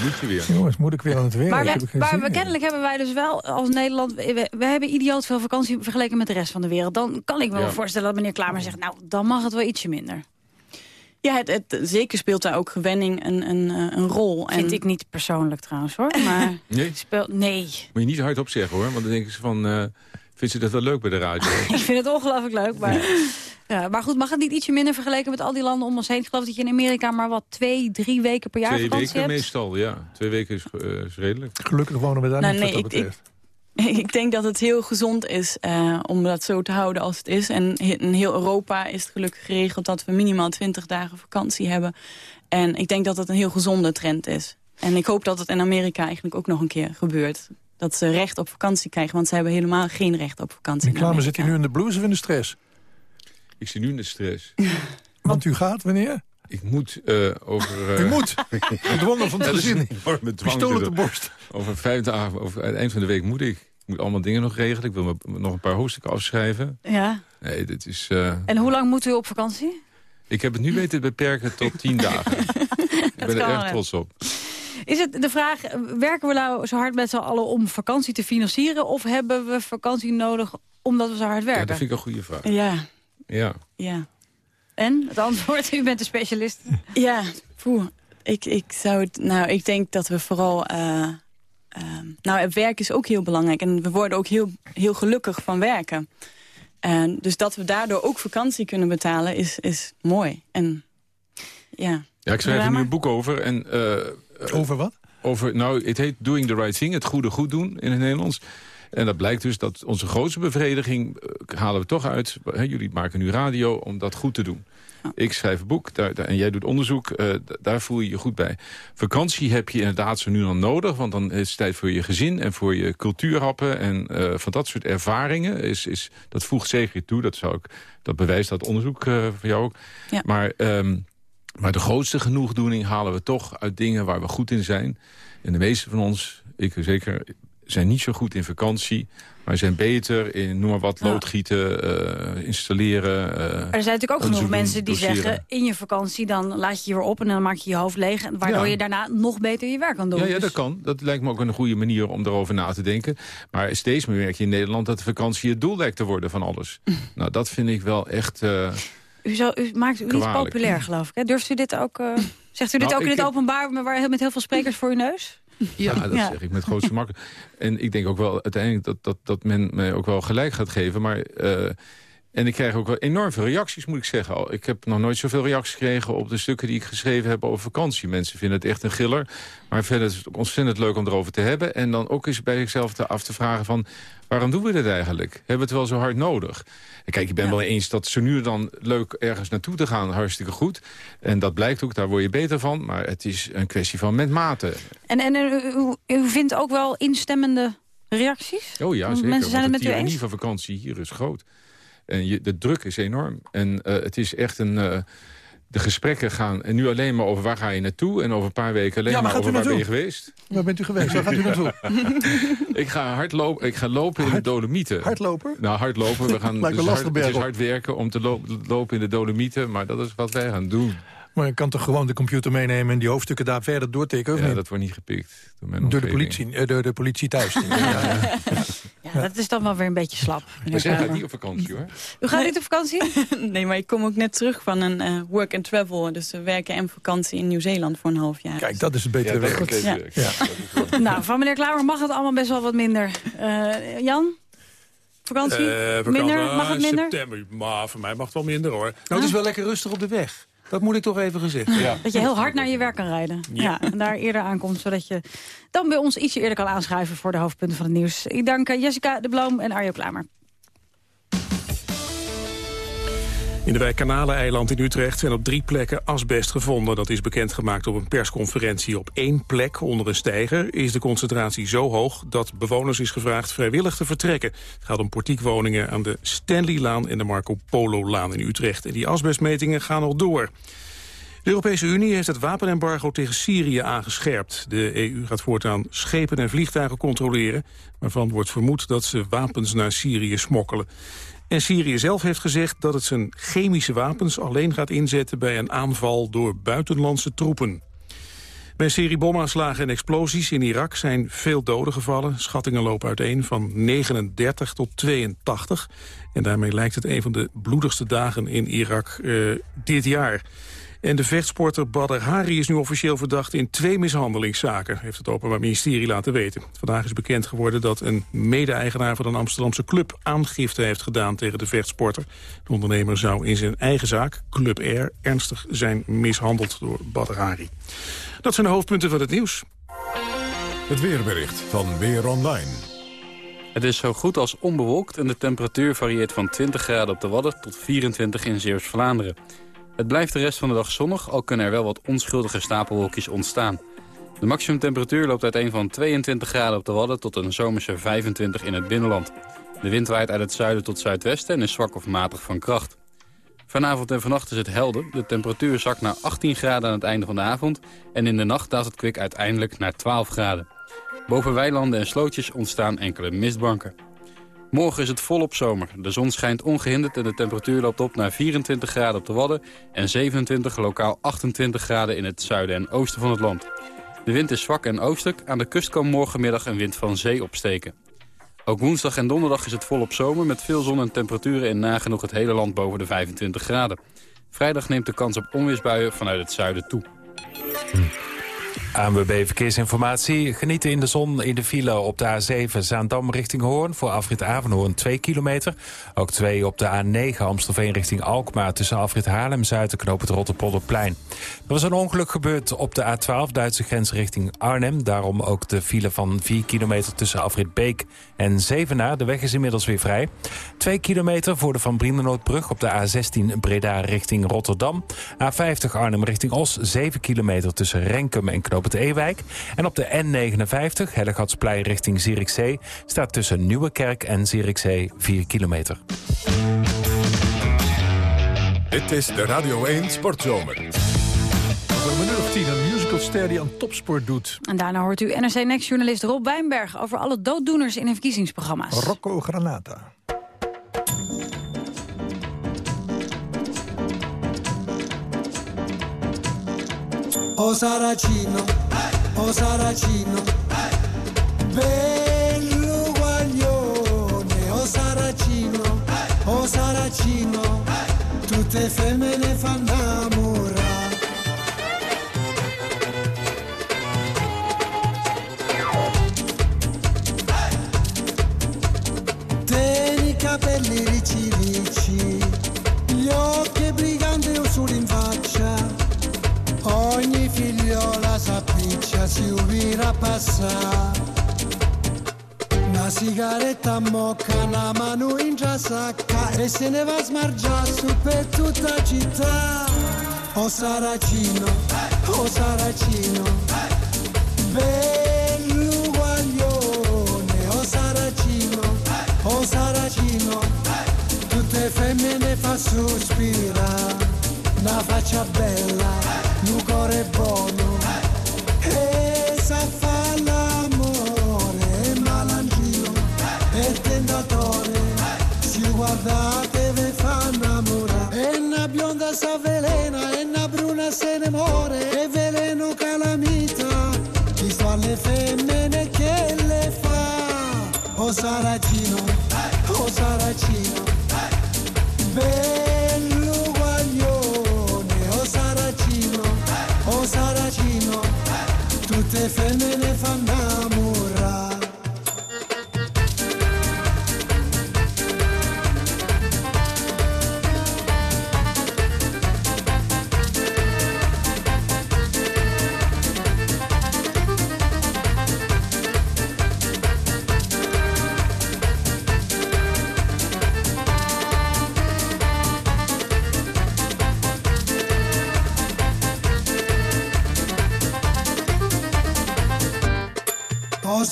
Speaker 12: moet je weer.
Speaker 3: Jongens, moet ik weer aan het werk?
Speaker 2: Maar, we, maar we, kennelijk hebben wij dus wel als Nederland... We, we, hebben idioot veel vakantie vergeleken met de rest van de wereld. Dan kan ik me ja. wel voorstellen dat meneer Klamer zegt... nou, dan mag het wel ietsje minder.
Speaker 11: Ja, het, het, zeker speelt daar ook gewenning een, een, een rol.
Speaker 2: Vind en... ik niet persoonlijk trouwens, hoor. Maar
Speaker 12: nee?
Speaker 2: Speelt, nee.
Speaker 12: Moet je niet hardop zeggen, hoor. Want dan denken ze van... Uh, vindt ze dat wel leuk bij de radio? [laughs]
Speaker 2: ik vind het ongelooflijk leuk, maar... Ja, maar goed, mag het niet ietsje minder vergeleken met al die landen om ons heen? Ik geloof dat je in Amerika maar wat twee, drie weken per jaar
Speaker 12: twee
Speaker 2: vakantie
Speaker 12: weken
Speaker 2: hebt.
Speaker 12: meestal, ja. Twee weken is, uh, is redelijk.
Speaker 3: Gelukkig wonen we daar
Speaker 11: nou,
Speaker 3: niet
Speaker 11: nee,
Speaker 3: wat dat
Speaker 11: ik,
Speaker 3: betreft.
Speaker 11: Ik, [laughs] ik denk dat het heel gezond is uh, om dat zo te houden als het is. En in heel Europa is het gelukkig geregeld dat we minimaal 20 dagen vakantie hebben. En ik denk dat het een heel gezonde trend is. En ik hoop dat het in Amerika eigenlijk ook nog een keer gebeurt dat ze recht op vakantie krijgen. Want ze hebben helemaal geen recht op vakantie.
Speaker 3: En Klamer, zit u nu in de blues of in de stress?
Speaker 12: Ik zit nu in de stress. [laughs]
Speaker 3: Want u gaat wanneer?
Speaker 12: Ik moet uh, over... Uh, [laughs]
Speaker 3: u moet? Gedwongen van [laughs] het gezin. Pistool op de borst.
Speaker 12: Over vijf dagen, over het eind van de week moet ik. Ik moet allemaal dingen nog regelen. Ik wil me nog een paar hoofdstukken afschrijven.
Speaker 2: Ja.
Speaker 12: Nee, dit is... Uh...
Speaker 2: En hoe lang moet u op vakantie?
Speaker 12: Ik heb het nu weten te beperken tot tien dagen. ik ben er erg trots op.
Speaker 2: Is het de vraag, werken we nou zo hard met z'n allen om vakantie te financieren... of hebben we vakantie nodig omdat we zo hard werken? Ja,
Speaker 12: dat vind ik een goede vraag.
Speaker 11: Ja,
Speaker 12: Ja.
Speaker 11: Ja.
Speaker 2: En? Het antwoord, u bent de specialist. [laughs]
Speaker 11: Ja, poeh. Ik, ik zou het... Nou, ik denk dat we vooral... eh, ehm, nou, het werk is ook heel belangrijk. En we worden ook heel, heel gelukkig van werken. En dus dat we daardoor ook vakantie kunnen betalen is, is mooi. En ja.
Speaker 12: Ja, ik schrijf er nu een boek over. En, eh,
Speaker 3: over wat?
Speaker 12: Over, nou, het heet Doing the Right Thing, het goede goed doen in het Nederlands. En dat blijkt dus dat onze grootste bevrediging eh, halen we toch uit. Hè, jullie maken nu radio om dat goed te doen. Ik schrijf een boek daar, daar- en jij doet onderzoek. eh, daar voel je je goed bij. Vakantie heb je inderdaad zo nu dan nodig. Want dan is het tijd voor je gezin en voor je cultuurhappen. En eh, van dat soort ervaringen. Is, is, dat voegt zeker toe. Dat, zou ik, dat bewijst dat onderzoek eh van jou ook.
Speaker 11: Ja.
Speaker 12: Maar, ehm, maar de grootste genoegdoening halen we toch uit dingen waar we goed in zijn. En de meeste van ons, ik zeker, zijn niet zo goed in vakantie. Maar zijn beter in, noem maar wat, loodgieten, eh, installeren. eh,
Speaker 2: Er zijn natuurlijk ook genoeg mensen die
Speaker 12: doseren.
Speaker 2: zeggen... in je vakantie dan laat je je weer op en dan maak je je hoofd leeg... waardoor
Speaker 12: Ja.
Speaker 2: je daarna nog beter je werk kan doen.
Speaker 12: Ja, ja,
Speaker 2: Dus-
Speaker 12: dat kan. Dat lijkt me ook een goede manier om erover na te denken. Maar steeds meer merk je in Nederland dat de vakantie het doel lijkt te worden van alles. [laughs] nou, dat vind ik wel echt... eh,
Speaker 2: U, zou, u maakt u niet populair, geloof ik. Hè? Durft u dit ook... eh, [laughs] zegt u dit
Speaker 12: Nou,
Speaker 2: ook in het
Speaker 12: heb-
Speaker 2: openbaar maar waar, met heel veel sprekers voor uw neus?
Speaker 12: Ja, dat
Speaker 2: Ja.
Speaker 12: zeg ik met grootste [laughs] makkelijk. En ik denk ook wel uiteindelijk dat, dat, dat men mij ook wel gelijk gaat geven. Maar, eh, en ik krijg ook wel enorm veel reacties, moet ik zeggen. Al, Ik heb nog nooit zoveel reacties gekregen op de stukken die ik geschreven heb over vakantie. Mensen vinden het echt een giller. Maar verder is het ontzettend leuk om erover te hebben. En dan ook eens bij zichzelf te, af te vragen van... waarom doen we dit eigenlijk? Hebben we het wel zo hard nodig? En kijk, ik ben wel eens dat ze nu dan leuk ergens naartoe te gaan. Hartstikke goed. En dat blijkt ook, daar word je beter van. Maar het is een kwestie van met mate.
Speaker 2: En, en u, vindt ook wel instemmende reacties?
Speaker 12: Oh ja, zeker.
Speaker 2: Mensen zijn het met
Speaker 12: de
Speaker 2: u eens?
Speaker 12: van vakantie hier is groot. En je, de druk is enorm. En eh, het is echt een... eh, de gesprekken gaan en nu alleen maar over waar ga je naartoe... en over een paar weken alleen
Speaker 3: Ja,
Speaker 12: maar over waar ben je geweest.
Speaker 3: Waar bent u geweest? Waar gaat u [laughs] naartoe?
Speaker 12: ik ga hardlopen, ik ga lopen in de Dolomieten.
Speaker 3: Hardloper?
Speaker 12: Nou, hardlopen. We gaan, [laughs]
Speaker 3: lastig
Speaker 12: hard, hard werken om te lo- lopen in de Dolomieten. Maar dat is wat wij gaan doen.
Speaker 3: Maar je kan toch gewoon de computer meenemen... en die hoofdstukken daar verder doortikken,
Speaker 12: Ja,
Speaker 3: niet?
Speaker 12: dat wordt niet gepikt door mijn
Speaker 3: Door de, politie, eh, door de politie thuis. [laughs]
Speaker 2: Ja, dat is dan wel weer een beetje slap.
Speaker 12: Maar zij gaat niet op vakantie, hoor.
Speaker 2: U gaat niet op vakantie? [laughs]
Speaker 11: nee, maar ik kom ook net terug van een eh, work and travel. Dus we werken en vakantie in Nieuw-Zeeland voor een half jaar.
Speaker 3: Kijk, dat is het betere
Speaker 12: Ja, is
Speaker 3: Ja.
Speaker 2: nou, van meneer Klauwer mag het allemaal best wel wat minder. Eh, Jan? Vakantie?
Speaker 4: Eh, vakantie,
Speaker 2: minder?
Speaker 4: ah,
Speaker 2: Mag het minder?
Speaker 4: September, maar voor mij mag het wel minder hoor.
Speaker 10: Nou, het is wel lekker rustig op de weg. Dat moet ik toch even gezegd hebben.
Speaker 2: Dat je heel hard naar je werk kan rijden. Ja. en daar eerder aankomt, zodat je dan bij ons ietsje eerder kan aanschuiven... voor de hoofdpunten van het nieuws. Ik dank eh, Jessica de Bloom en Arjo Klamer.
Speaker 4: In de wijk Kanaleneiland in Utrecht zijn op drie plekken asbest gevonden. Dat is bekendgemaakt op een persconferentie. Op één plek onder een steiger is de concentratie zo hoog... dat bewoners is gevraagd vrijwillig te vertrekken. Het gaat om portiekwoningen aan de Stanleylaan en de Marco Polo-laan in Utrecht. En die asbestmetingen gaan al door. De Europese Unie heeft het wapenembargo tegen Syrië aangescherpt. De EU gaat voortaan schepen en vliegtuigen controleren... waarvan wordt vermoed dat ze wapens naar Syrië smokkelen. En Syrië zelf heeft gezegd dat het zijn chemische wapens alleen gaat inzetten... bij een aanval door buitenlandse troepen. Bij een serie bomaanslagen en explosies in Irak zijn veel doden gevallen. Schattingen lopen uiteen van 39 tot 82. En daarmee lijkt het een van de bloedigste dagen in Irak eh, dit jaar. En de vechtsporter Badr Hari is nu officieel verdacht in twee mishandelingszaken, heeft het Openbaar Ministerie laten weten. Vandaag is bekend geworden dat een mede-eigenaar van een Amsterdamse club aangifte heeft gedaan tegen de vechtsporter. De ondernemer zou in zijn eigen zaak, Club Air, ernstig zijn mishandeld door Badr Hari. Dat zijn de hoofdpunten van het nieuws.
Speaker 1: Het weerbericht van Weer Online.
Speaker 13: Het is zo goed als onbewolkt en de temperatuur varieert van 20 graden op de Wadden tot 24 in Zeeuws-Vlaanderen. Het blijft de rest van de dag zonnig, al kunnen er wel wat onschuldige stapelwolkjes ontstaan. De maximumtemperatuur loopt uiteen van 22 graden op de Wadden tot een zomerse 25 in het binnenland. De wind waait uit het zuiden tot zuidwesten en is zwak of matig van kracht. Vanavond en vannacht is het helder. De temperatuur zakt naar 18 graden aan het einde van de avond... en in de nacht daalt het kwik uiteindelijk naar 12 graden. Boven weilanden en slootjes ontstaan enkele mistbanken. Morgen is het volop zomer. De zon schijnt ongehinderd en de temperatuur loopt op naar 24 graden op de Wadden... en 27, lokaal 28 graden in het zuiden en oosten van het land. De wind is zwak en oostelijk. Aan de kust kan morgenmiddag een wind van zee opsteken. Ook woensdag en donderdag is het volop zomer met veel zon en temperaturen in nagenoeg het hele land boven de 25 graden. Vrijdag neemt de kans op onweersbuien vanuit het zuiden toe.
Speaker 6: ANWB Verkeersinformatie. Genieten in de zon in de file op de A7 Zaandam richting Hoorn. Voor afrit Avenhoorn 2 kilometer. Ook 2 op de A9 Amstelveen richting Alkmaar. Tussen afrit Haarlem-Zuid en knoop het Rotterpolderplein. Er was een ongeluk gebeurd op de A12 Duitse grens richting Arnhem. Daarom ook de file van 4 kilometer tussen afrit Beek en Zevenaar. De weg is inmiddels weer vrij. 2 kilometer voor de Van Brienenoordbrug op de A16 Breda richting Rotterdam. A50 Arnhem richting Os. 7 kilometer tussen Renkum en knoop het Ewijk. En op de N59 Hellegatsplein richting Zierikzee... staat tussen Nieuwekerk en Zierikzee 4 kilometer.
Speaker 1: Dit is de Radio 1 Sportzomer.
Speaker 3: Voor een minuut of tien een musicalster die aan topsport doet.
Speaker 2: En daarna hoort u NRC Next-journalist Rob Wijnberg... over alle dooddoeners in de verkiezingsprogramma's.
Speaker 3: Rocco Granata.
Speaker 14: O Saracino, o Saracino, bello guaglione, o Saracino, o Saracino, tutte femmine fanno si ubira passare. Una sigaretta mocca, una mano in già sacca e se ne va a su per tutta la città. O Saracino, o Saracino, bello guaglione, o Saracino, o Saracino, tutte femmine fa sospirare, una faccia bella, un cuore buono, fa,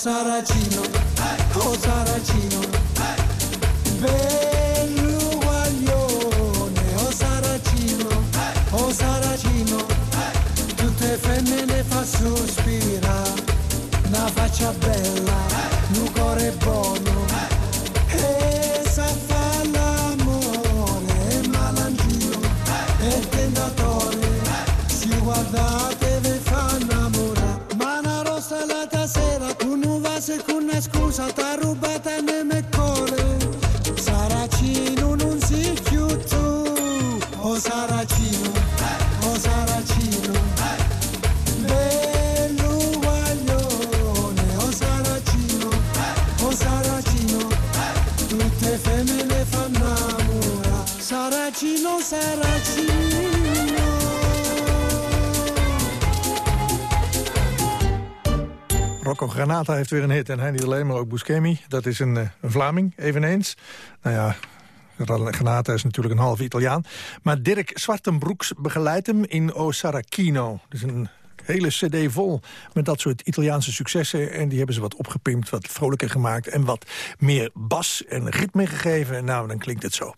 Speaker 14: O
Speaker 3: Heeft weer een hit. En hij niet alleen, maar ook Buscemi. Dat is een, eh, een Vlaming, eveneens. Nou ja, Granata is natuurlijk een half Italiaan. Maar Dirk Zwartenbroeks begeleidt hem in O Saracino. Dus een hele cd vol met dat soort Italiaanse successen. En die hebben ze wat opgepimpt, wat vrolijker gemaakt... en wat meer bas en ritme gegeven. Nou, dan klinkt het zo.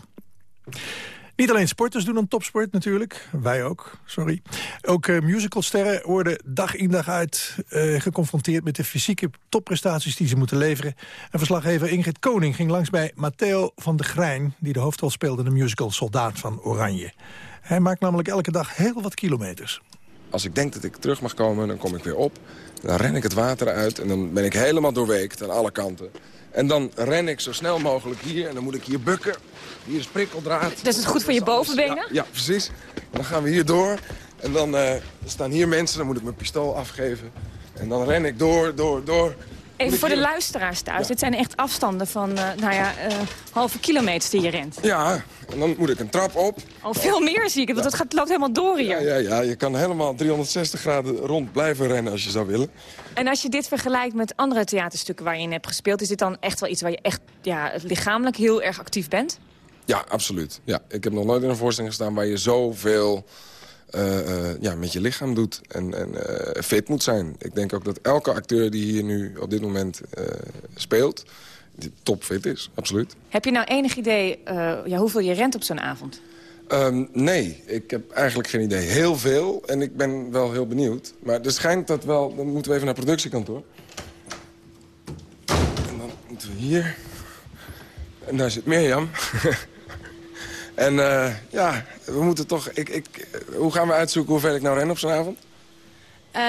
Speaker 3: Niet alleen sporters doen een topsport natuurlijk. Wij ook, sorry. Ook uh, musicalsterren worden dag in dag uit uh, geconfronteerd... met de fysieke topprestaties die ze moeten leveren. En verslaggever Ingrid Koning ging langs bij Matteo van de Grijn... die de hoofdrol speelde in de musical Soldaat van Oranje. Hij maakt namelijk elke dag heel wat kilometers.
Speaker 15: als ik denk dat ik terug mag komen, dan kom ik weer op. Dan ren ik het water uit en dan ben ik helemaal doorweekt aan alle kanten. En dan ren ik zo snel mogelijk hier en dan moet ik hier bukken. Hier is prikkeldraad.
Speaker 16: Dat is goed voor je bovenbenen?
Speaker 15: Ja, ja, precies. Dan gaan we hier door. En dan uh, staan hier mensen, dan moet ik mijn pistool afgeven. En dan ren ik door, door, door.
Speaker 16: Even voor de luisteraars thuis. Dit zijn echt afstanden van, uh, nou ja, uh, halve kilometers die je rent.
Speaker 15: Ja, en dan moet ik een trap op.
Speaker 16: Oh, veel meer zie ik. Want dat gaat, loopt helemaal door hier.
Speaker 15: Ja, ja, ja, je kan helemaal 360 graden rond blijven rennen als je zou willen.
Speaker 16: En als je dit vergelijkt met andere theaterstukken waar je in hebt gespeeld... is dit dan echt wel iets waar je echt ja, lichamelijk heel erg actief bent?
Speaker 15: Ja, absoluut. Ja, ik heb nog nooit in een voorstelling gestaan waar je zoveel... Uh, uh, ja, met je lichaam doet en, en uh, fit moet zijn. Ik denk ook dat elke acteur die hier nu op dit moment speelt... topfit is, absoluut.
Speaker 16: Heb je nou enig idee ja, hoeveel je rent op zo'n avond?
Speaker 15: Um, nee, ik heb eigenlijk geen idee. Heel veel en ik ben wel heel benieuwd. Maar er schijnt dat wel... Dan moeten we even naar productiekantoor. En dan moeten we hier... En daar zit Mirjam. [laughs] En uh, ja, we moeten toch... Ik, ik, hoe gaan we uitzoeken hoeveel ik nou ren op zo'n avond?
Speaker 2: Uh,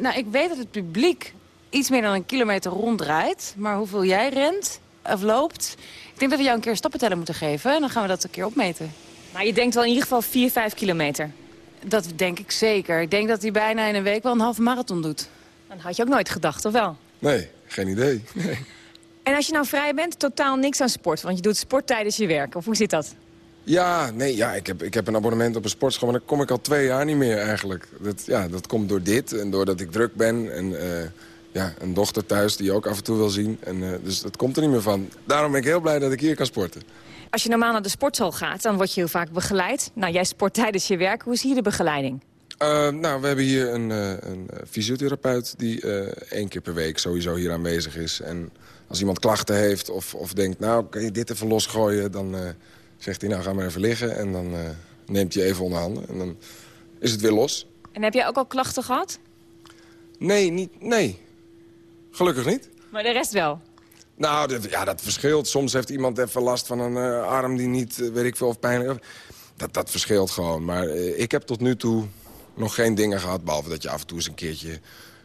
Speaker 2: nou, ik weet dat het publiek iets meer dan een kilometer rondrijdt. Maar hoeveel jij rent of loopt... Ik denk dat we jou een keer stappenteller moeten geven. En dan gaan we dat een keer opmeten.
Speaker 16: Maar je denkt wel in ieder geval 4, 5 kilometer?
Speaker 2: Dat denk ik zeker. Ik denk dat hij bijna in een week wel een halve marathon doet.
Speaker 16: Dan had je ook nooit gedacht, of wel?
Speaker 15: Nee, geen idee. Nee. [laughs]
Speaker 16: En als je nou vrij bent, totaal niks aan sport? Want je doet sport tijdens je werk, of hoe zit dat?
Speaker 15: Ja, nee, ja, ik, heb, ik heb een abonnement op een sportschool, maar dan kom ik al twee jaar niet meer eigenlijk. Dat, ja, dat komt door dit en doordat ik druk ben en uh, ja, een dochter thuis die je ook af en toe wil zien. En, uh, dus dat komt er niet meer van. Daarom ben ik heel blij dat ik hier kan sporten.
Speaker 16: Als je normaal naar de sportschool gaat, dan word je heel vaak begeleid. Nou, jij sport tijdens je werk. Hoe is hier de begeleiding?
Speaker 15: Uh, nou, we hebben hier een, uh, een fysiotherapeut die uh, één keer per week sowieso hier aanwezig is. En als iemand klachten heeft of, of denkt, nou, kan je dit even losgooien... dan zegt hij, nou, ga maar even liggen. En dan neemt hij even onder handen. En dan is het weer los.
Speaker 16: En heb jij ook al klachten gehad?
Speaker 15: Nee, niet, nee. Gelukkig niet.
Speaker 16: Maar de rest wel?
Speaker 15: Nou, dat, ja, dat verschilt. Soms heeft iemand even last van een uh, arm die niet, uh, weet ik veel, of pijn dat, dat verschilt gewoon. Maar ik heb tot nu toe nog geen dingen gehad... behalve dat je af en toe eens een keertje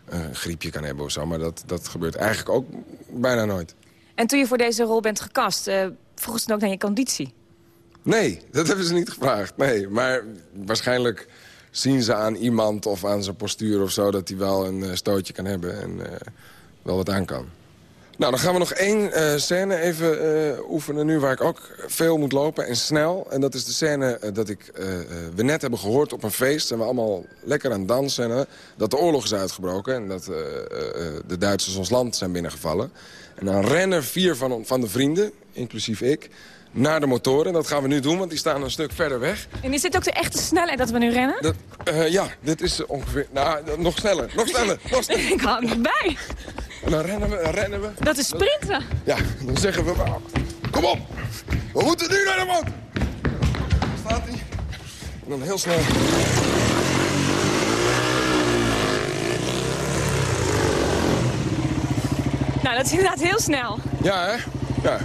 Speaker 15: een griepje kan hebben of zo. Maar dat, dat gebeurt eigenlijk ook bijna nooit.
Speaker 16: En toen je voor deze rol bent gekast, vroegen ze ook naar je conditie?
Speaker 15: Nee, dat hebben ze niet gevraagd. Nee, maar waarschijnlijk zien ze aan iemand of aan zijn postuur of zo... dat hij wel een stootje kan hebben en wel wat aan kan. Nou, dan gaan we nog één uh, scène even oefenen nu... waar ik ook veel moet lopen en snel. En dat is de scène dat ik, we net hebben gehoord op een feest... en we allemaal lekker aan dansen... En, dat de oorlog is uitgebroken en dat de Duitsers ons land zijn binnengevallen. En dan rennen vier van, van de vrienden, inclusief ik... naar de motoren. Dat gaan we nu doen, want die staan een stuk verder weg.
Speaker 16: En is dit ook de echte snelheid dat we nu rennen?
Speaker 15: Dat, ja, dit is ongeveer... Nou, nog sneller, nog sneller, [laughs] nog sneller.
Speaker 16: ik hou niet bij.
Speaker 15: En dan rennen we, dan rennen we.
Speaker 16: Dat is sprinten.
Speaker 15: Ja, dan zeggen we, kom op, we moeten nu naar de boot. Staat hij. En dan heel snel.
Speaker 16: Nou, dat is inderdaad heel snel.
Speaker 15: Ja, hè? Ja.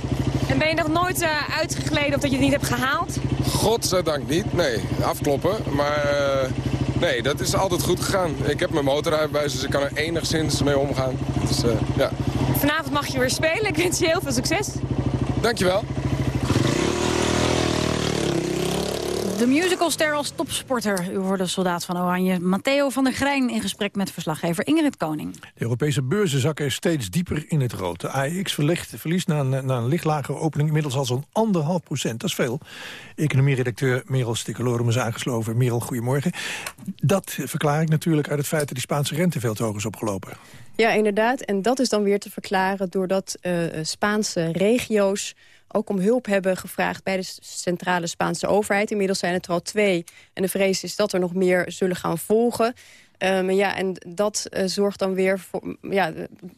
Speaker 16: En ben je nog nooit uh, uitgegleden of dat je het niet hebt gehaald?
Speaker 15: Godzijdank niet, nee. Afkloppen, maar... Uh, Nee, dat is altijd goed gegaan. Ik heb mijn motorrijbewijs, dus ik kan er enigszins mee omgaan. Dus, uh, ja.
Speaker 16: Vanavond mag je weer spelen. Ik wens je heel veel succes.
Speaker 15: Dankjewel.
Speaker 2: De musicalster als topsporter. U hoorde soldaat van Oranje Matteo van der Grijn... in gesprek met verslaggever Ingrid Koning.
Speaker 3: De Europese beurzen zakken steeds dieper in het rood. De AEX verliest na een, na een licht lagere opening inmiddels al zo'n anderhalf procent. Dat is veel. Economieredacteur Merel Stikkelorum is aangesloten. Merel, goedemorgen. Dat verklaar ik natuurlijk uit het feit dat die Spaanse rente veel te hoog is opgelopen.
Speaker 17: Ja, inderdaad. En dat is dan weer te verklaren doordat uh, Spaanse regio's ook om hulp hebben gevraagd bij de centrale Spaanse overheid. Inmiddels zijn het er al twee. En de vrees is dat er nog meer zullen gaan volgen. Um, ja, en dat uh, zorgt dan weer voor... Ja,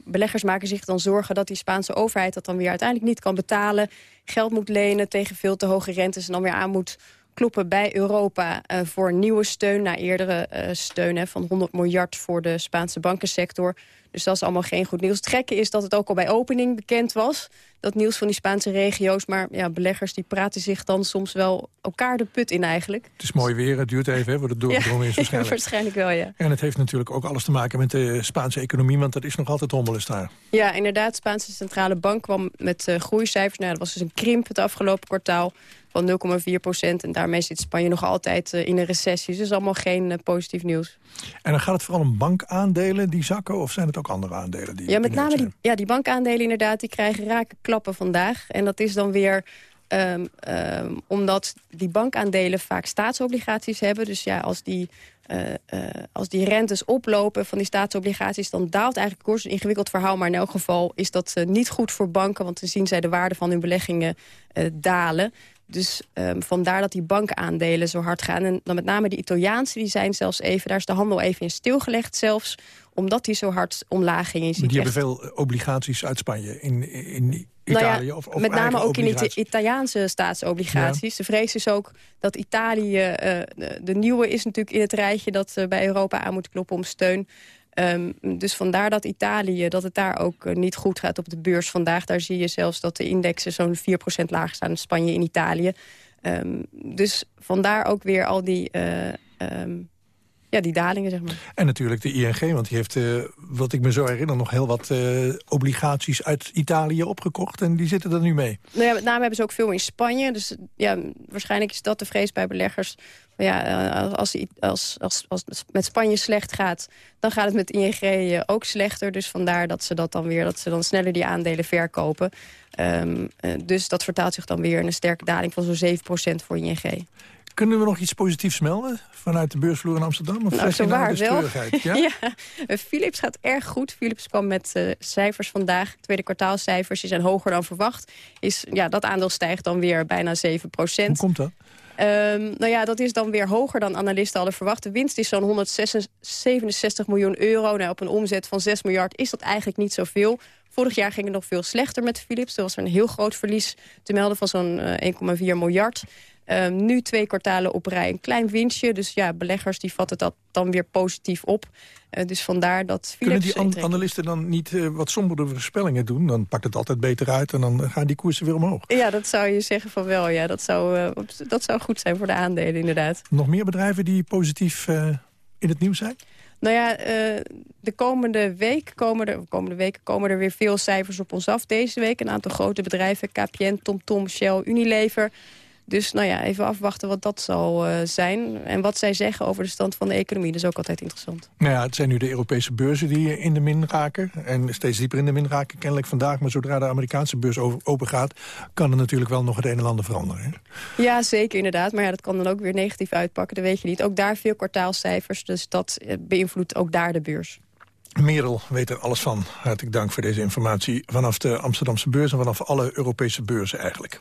Speaker 17: beleggers maken zich dan zorgen dat die Spaanse overheid... dat dan weer uiteindelijk niet kan betalen. Geld moet lenen tegen veel te hoge rentes... en dan weer aan moet kloppen bij Europa eh, voor nieuwe steun... na eerdere eh, steun van 100 miljard voor de Spaanse bankensector. Dus dat is allemaal geen goed nieuws. Het gekke is dat het ook al bij opening bekend was. Dat nieuws van die Spaanse regio's. Maar ja, beleggers die praten zich dan soms wel elkaar de put in eigenlijk.
Speaker 3: Het is mooi weer, het duurt even, hè, voor het doorgedrongen is [laughs] waarschijnlijk.
Speaker 17: waarschijnlijk wel, ja.
Speaker 3: En het heeft natuurlijk ook alles te maken met de Spaanse economie... want dat is nog altijd hommeles daar.
Speaker 17: Ja, inderdaad. De Spaanse Centrale Bank kwam met uh, groeicijfers. Nou, dat was dus een krimp het afgelopen kwartaal van 0,4 procent. En daarmee zit Spanje nog altijd uh, in een recessie. Dus dat is allemaal geen uh, positief nieuws.
Speaker 3: En dan gaat het vooral om bankaandelen die zakken... of zijn het ook andere aandelen die
Speaker 17: Ja, met name die, ja, die bankaandelen inderdaad, die krijgen rake klappen vandaag. En dat is dan weer... Um, um, omdat die bankaandelen vaak staatsobligaties hebben. Dus ja, als die, uh, uh, als die rentes oplopen van die staatsobligaties... dan daalt eigenlijk koers. Een ingewikkeld verhaal, maar in elk geval is dat uh, niet goed voor banken... want dan zien zij de waarde van hun beleggingen dalen. Dus um, vandaar dat die bankaandelen zo hard gaan. En dan met name die Italiaanse, die zijn zelfs even... daar is de handel even in stilgelegd zelfs... omdat die zo hard omlaag ging.
Speaker 3: Die hebben veel obligaties uit Spanje in, in Italië?
Speaker 17: Nou ja,
Speaker 3: of, of
Speaker 17: met name ook
Speaker 3: in
Speaker 17: de Italiaanse staatsobligaties. Ja. De vrees is ook dat Italië... Uh, de, de, nieuwe is natuurlijk in het rijtje dat uh, bij Europa aan moet kloppen om steun... Um, dus vandaar dat Italië, dat het daar ook uh, niet goed gaat op de beurs vandaag. Daar zie je zelfs dat de indexen zo'n 4% lager staan in Spanje en Italië. Um, dus vandaar ook weer al die, uh, um, ja, die dalingen, zeg maar.
Speaker 3: En natuurlijk de ING, want die heeft, uh, wat ik me zo herinner... nog heel wat obligaties uit Italië opgekocht. En die zitten er nu mee.
Speaker 17: Nou ja, met name hebben ze ook veel in Spanje. Dus ja, waarschijnlijk is dat de vrees bij beleggers ja, als, als, als, als het met Spanje slecht gaat, dan gaat het met ING ook slechter. Dus vandaar dat ze dat dan weer, dat ze dan sneller die aandelen verkopen. Um, dus dat vertaalt zich dan weer in een sterke daling van zo'n 7% voor ING.
Speaker 3: Kunnen we nog iets positiefs melden vanuit de beursvloer in Amsterdam? Of
Speaker 17: nou, zo waar wel.
Speaker 3: Ja? [laughs]
Speaker 17: ja, Philips gaat erg goed. Philips kwam met uh, cijfers vandaag, tweede kwartaalcijfers. Die zijn hoger dan verwacht. Is, ja, dat aandeel stijgt dan weer bijna 7%
Speaker 3: Hoe komt dat?
Speaker 17: Um, nou ja, dat is dan weer hoger dan analisten hadden verwacht. De winst is zo'n 167 miljoen euro. Nou, op een omzet van 6 miljard is dat eigenlijk niet zoveel. Vorig jaar ging het nog veel slechter met Philips. Er was een heel groot verlies te melden van zo'n uh, 1,4 miljard. Um, nu twee kwartalen op rij een klein winstje. Dus ja, beleggers die vatten dat dan weer positief op. Uh, dus vandaar dat Philips...
Speaker 3: Kunnen die an analisten dan niet uh, wat sombere voorspellingen doen? Dan pakt het altijd beter uit en dan gaan die koersen weer omhoog.
Speaker 17: Ja, dat zou je zeggen van wel. Ja, dat, zou, uh, dat zou goed zijn voor de aandelen inderdaad.
Speaker 3: Nog meer bedrijven die positief in het nieuws zijn?
Speaker 17: Nou ja, de komende week komen er, komende weken komen er weer veel cijfers op ons af. Deze week een aantal grote bedrijven, KPN, TomTom, Shell, Unilever... Dus nou ja, even afwachten wat dat zal uh, zijn. En wat zij zeggen over de stand van de economie. Dat is ook altijd interessant.
Speaker 3: Nou ja, het zijn nu de Europese beurzen die in de min raken. En steeds dieper in de min raken, kennelijk vandaag. Maar zodra de Amerikaanse beurs open gaat... kan er natuurlijk wel nog het een en ander veranderen. Hè?
Speaker 17: Ja, zeker inderdaad. Maar ja, dat kan dan ook weer negatief uitpakken. Dat weet je niet. Ook daar veel kwartaalcijfers. Dus dat beïnvloedt ook daar de beurs.
Speaker 3: Merel weet er alles van. Hartelijk dank voor deze informatie vanaf de Amsterdamse beurs... en vanaf alle Europese beurzen eigenlijk.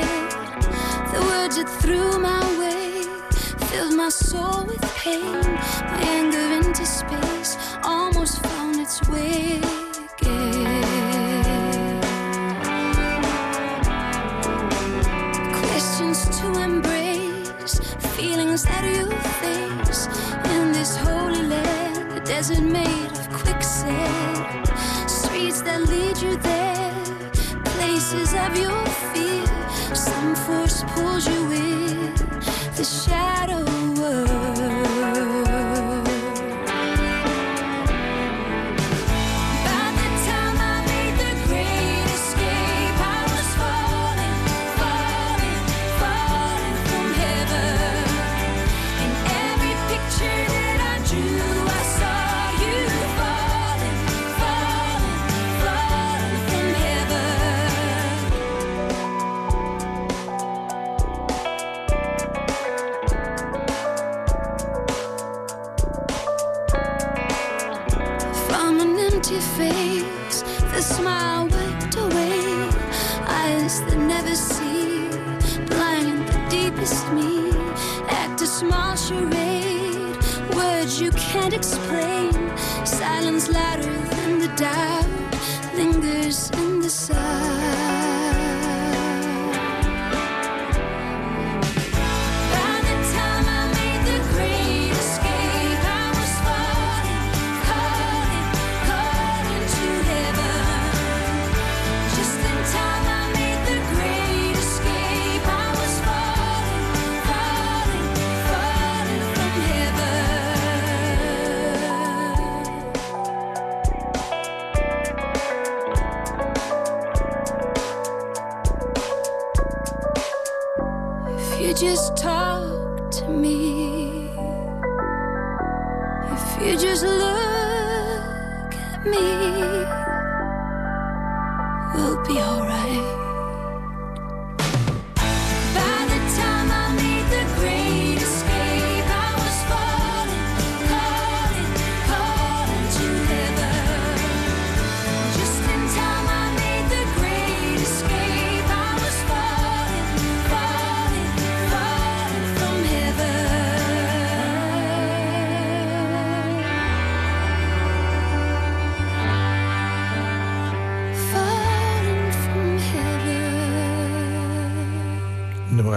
Speaker 18: That threw my way filled my soul with pain. My anger into space almost found its way again. Questions to embrace, feelings that you face in this holy land, a desert made of quicksand. Streets that lead you there, places of your fear first pulled you in, the shadow.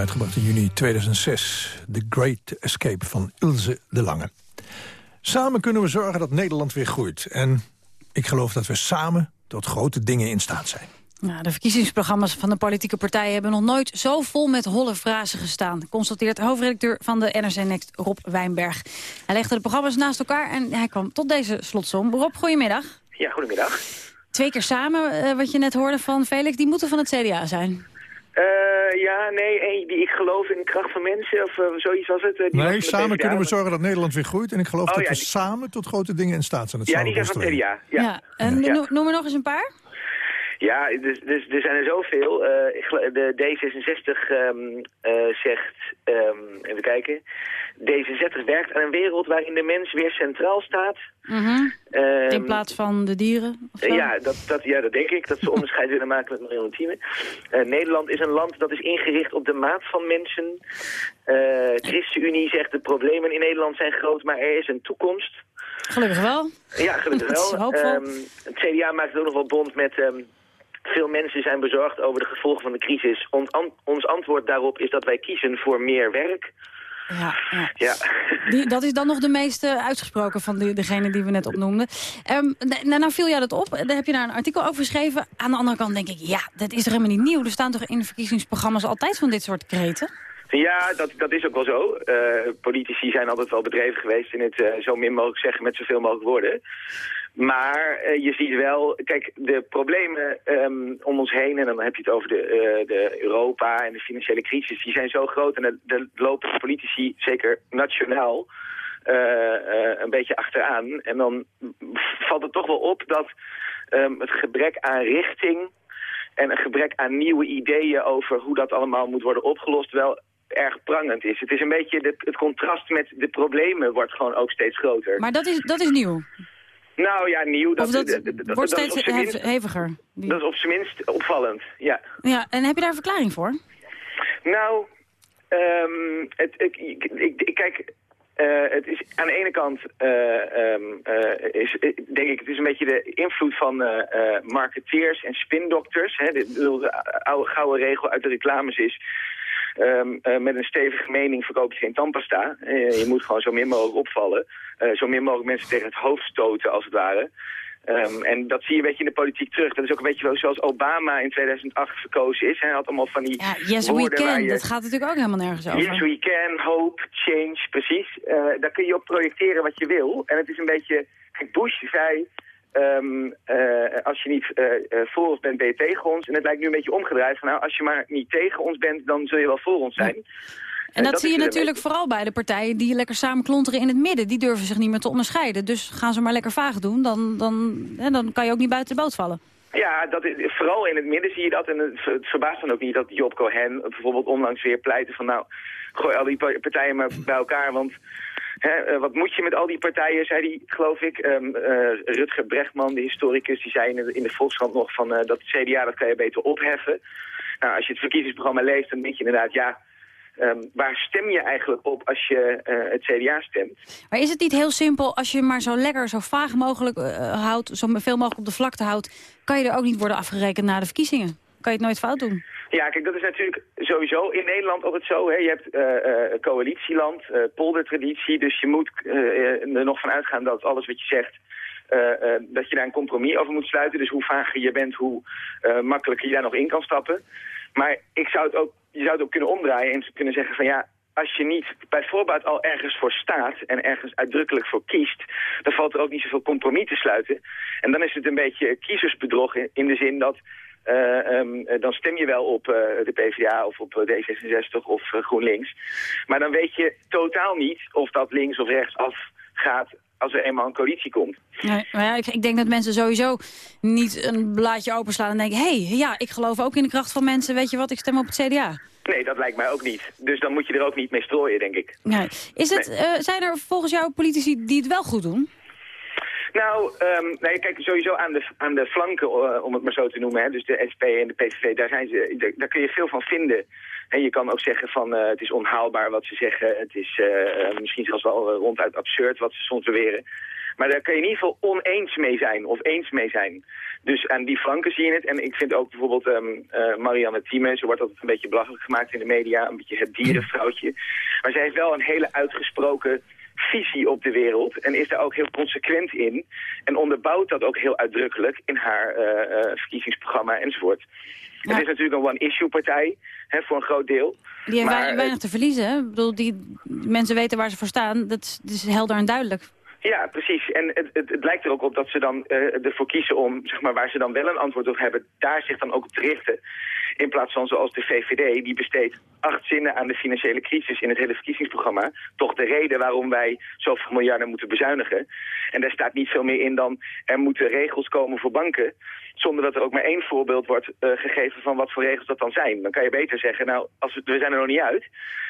Speaker 3: Uitgebracht in juni 2006. The Great Escape van Ilse de Lange. Samen kunnen we zorgen dat Nederland weer groeit. En ik geloof dat we samen tot grote dingen in staat zijn.
Speaker 2: Nou, de verkiezingsprogramma's van de politieke partijen hebben nog nooit zo vol met holle frazen gestaan, constateert hoofdredacteur van de NRC Next, Rob Wijnberg. Hij legde de programma's naast elkaar en hij kwam tot deze slotsom. Rob, goedemiddag.
Speaker 19: Ja, goedemiddag.
Speaker 2: Twee keer samen, eh, wat je net hoorde van Felix, die moeten van het CDA zijn.
Speaker 19: Eh, ja, nee, één die ik geloof in de kracht van mensen, of eh, zoiets was het. eh,
Speaker 3: Nee, samen kunnen we zorgen dat Nederland weer groeit. En ik geloof
Speaker 19: Oh,
Speaker 3: dat
Speaker 19: ja,
Speaker 3: we
Speaker 19: die-
Speaker 3: samen tot grote dingen in staat zijn. Dat
Speaker 19: Ja, die zijn van. Ja,
Speaker 2: Ja, en
Speaker 19: Ja.
Speaker 2: no- noem er nog eens een paar.
Speaker 19: Ja, dus, dus, er zijn er zoveel. Eh, de D66 ehm, eh, zegt, ehm, even kijken. D66 werkt aan een wereld waarin de mens weer centraal staat.
Speaker 2: Mhm.
Speaker 19: Ehm,
Speaker 2: In plaats van de dieren.
Speaker 19: Ja dat, dat, ja, dat denk ik. Dat ze [laughs] onderscheid willen maken met miljoen Thieme. Eh, Nederland is een land dat is ingericht op de maat van mensen. ChristenUnie zegt de problemen in Nederland zijn groot, maar er is een toekomst.
Speaker 2: Gelukkig wel.
Speaker 19: Ja, gelukkig [laughs]
Speaker 2: Dat is
Speaker 19: wel. Ehm, het CDA maakt het ook nog wel bond met... veel mensen zijn bezorgd over de gevolgen van de crisis. Ons, an- ons antwoord daarop is dat wij kiezen voor meer werk.
Speaker 2: Ja, ja.
Speaker 19: Ja.
Speaker 2: Die, dat is dan nog de meest eh, uitgesproken van de, degene die we net opnoemden. Ehm, nou, nou viel jou dat op. Daar heb je daar een artikel over geschreven. Aan de andere kant denk ik, ja, dat is toch helemaal niet nieuw. Er staan toch in de verkiezingsprogramma's altijd van dit soort kreten?
Speaker 19: Ja, dat, dat is ook wel zo. Eh, politici zijn altijd wel bedreven geweest in het eh, zo min mogelijk zeggen met zoveel mogelijk woorden. Maar eh, je ziet wel, kijk, de problemen ehm, om ons heen, en dan heb je het over de, eh, de Europa en de financiële crisis, die zijn zo groot en daar- daar lopen politici, zeker nationaal, eh, een beetje achteraan. En dan valt het toch wel op dat ehm, het gebrek aan richting en een gebrek aan nieuwe ideeën over hoe dat allemaal moet worden opgelost wel erg prangend is. Het is een beetje, de, het contrast met de problemen wordt gewoon ook steeds groter.
Speaker 2: Maar dat is, dat is nieuw.
Speaker 19: Nou ja, nieuw. Dat,
Speaker 2: dat
Speaker 19: dat- dat- dat
Speaker 2: wordt
Speaker 19: is
Speaker 2: steeds
Speaker 19: minst-
Speaker 2: heviger.
Speaker 19: Dat is op zijn minst opvallend, ja.
Speaker 2: Ja, en heb je daar een verklaring voor?
Speaker 19: Nou, ehm, het, ik, ik, kijk, eh, het is aan de ene kant, eh, ehm, eh, is, denk ik, het is een beetje de invloed van marketeers en spindokters. Hè. De, de, de oude gouden regel uit de reclames is, ehm, eh, met een stevige mening verkoop je geen tandpasta. Eh, je moet gewoon zo min mogelijk opvallen. Eh, zo min mogelijk mensen tegen het hoofd stoten, als het ware. Ehm, en dat zie je een beetje in de politiek terug. Dat is ook een beetje zoals Obama in 2008 verkozen is. Hij had allemaal van die
Speaker 2: Ja, yes we can.
Speaker 19: je...
Speaker 2: Dat gaat natuurlijk ook helemaal nergens over.
Speaker 19: Yes, we can, hope, change, precies. Daar kun je op projecteren wat je wil. En het is een beetje... Bush zei... ehm, eh, als je niet eh, voor ons bent, ben je tegen ons. En het lijkt nu een beetje omgedraaid. Van, nou, als je maar niet tegen ons bent, dan zul je wel voor ons zijn.
Speaker 2: En dat,
Speaker 19: dat
Speaker 2: zie je natuurlijk vooral bij de partijen die lekker samen klonteren in het midden. Die durven zich niet meer te onderscheiden. Dus gaan ze maar lekker vaag doen, dan, dan, hè, dan kan je ook niet buiten de boot vallen.
Speaker 19: Ja, dat is, vooral in het midden zie je dat. En het verbaast dan ook niet dat Job Cohen bijvoorbeeld onlangs weer pleitte van... nou, gooi al die pa- partijen maar bij elkaar, want... Hè, eh, wat moet je met al die partijen, zei die, geloof ik. ehm, eh, Rutger Brechtman, de historicus, die zei in de, in de Volkskrant nog van... eh, dat CDA, dat kan je beter opheffen. Nou, als je het verkiezingsprogramma leest, dan denk je inderdaad, ja... ehm, waar stem je eigenlijk op als je het CDA stemt?
Speaker 2: Maar is het niet heel simpel, als je maar zo lekker, zo vaag mogelijk houdt... zo veel mogelijk op de vlakte houdt... kan je er ook niet worden afgerekend na de verkiezingen? Kan je het nooit fout doen?
Speaker 19: Ja, kijk, dat is natuurlijk sowieso in Nederland het zo. Hè? Je hebt eh, eh, coalitieland, eh, poldertraditie, dus je moet er nog van uitgaan dat alles wat je zegt... dat je daar een compromis over moet sluiten. Dus hoe vager je bent, hoe makkelijker je daar nog in kan stappen. Maar ik zou het ook, je zou het ook kunnen omdraaien en kunnen zeggen van ja... Als je niet bij voorbaat al ergens voor staat en ergens uitdrukkelijk voor kiest... dan valt er ook niet zoveel compromis te sluiten. En dan is het een beetje kiezersbedrog in de zin dat... eh, ehm, eh, dan stem je wel op eh, de PvdA of op eh, D66 of GroenLinks. Maar dan weet je totaal niet of dat links of rechts afgaat als er eenmaal een coalitie komt.
Speaker 2: Nee, maar ja, ik, ik denk dat mensen sowieso niet een blaadje openslaan en denken... hé, hey, ja, ik geloof ook in de kracht van mensen. Weet je wat, ik stem op het CDA.
Speaker 19: Nee, dat lijkt mij ook niet. Dus dan moet je er ook niet mee strooien, denk ik.
Speaker 2: Nee. Is het,
Speaker 19: Nee.
Speaker 2: zijn er volgens jou politici die het wel goed doen?
Speaker 19: Nou, ehm nee, kijk, sowieso aan de, aan de flanken, eh, om het maar zo te noemen, hè, dus de SP en de PVV, daar, zijn ze, daar, kun je veel van vinden. En je kan ook zeggen van eh, het is onhaalbaar wat ze zeggen, het is eh, misschien zelfs wel ronduit absurd wat ze soms beweren. Maar daar kun je in ieder geval oneens mee zijn, of eens mee zijn. Dus aan die flanken zie je het. En ik vind ook bijvoorbeeld ehm eh, Marianne Thieme, zo wordt altijd een beetje belachelijk gemaakt in de media, een beetje het dierenvrouwtje. Maar zij heeft wel een hele uitgesproken visie op de wereld en is daar ook heel consequent in. En onderbouwt dat ook heel uitdrukkelijk in haar eh, eh, verkiezingsprogramma enzovoort. Het is natuurlijk een one-issue partij, hè, voor een groot deel.
Speaker 2: Die hebben
Speaker 19: Maar,
Speaker 2: wei-
Speaker 19: eh,
Speaker 2: weinig te verliezen. Hè? Ik bedoel, die mensen weten waar ze voor staan. Dat is, dat is helder en duidelijk.
Speaker 19: Ja, precies. En het, het, het lijkt er ook op dat ze dan eh, ervoor kiezen om, zeg maar, waar ze dan wel een antwoord op hebben, daar zich dan ook op te richten. In plaats van zoals de VVD, die besteedt acht zinnen aan de financiële crisis in het hele verkiezingsprogramma. Toch de reden waarom wij zoveel miljarden moeten bezuinigen. En daar staat niet veel meer in dan er moeten regels komen voor banken. Zonder dat er ook maar één voorbeeld wordt eh, gegeven van wat voor regels dat dan zijn. Dan kan je beter zeggen, nou, als we, we zijn er nog niet uit.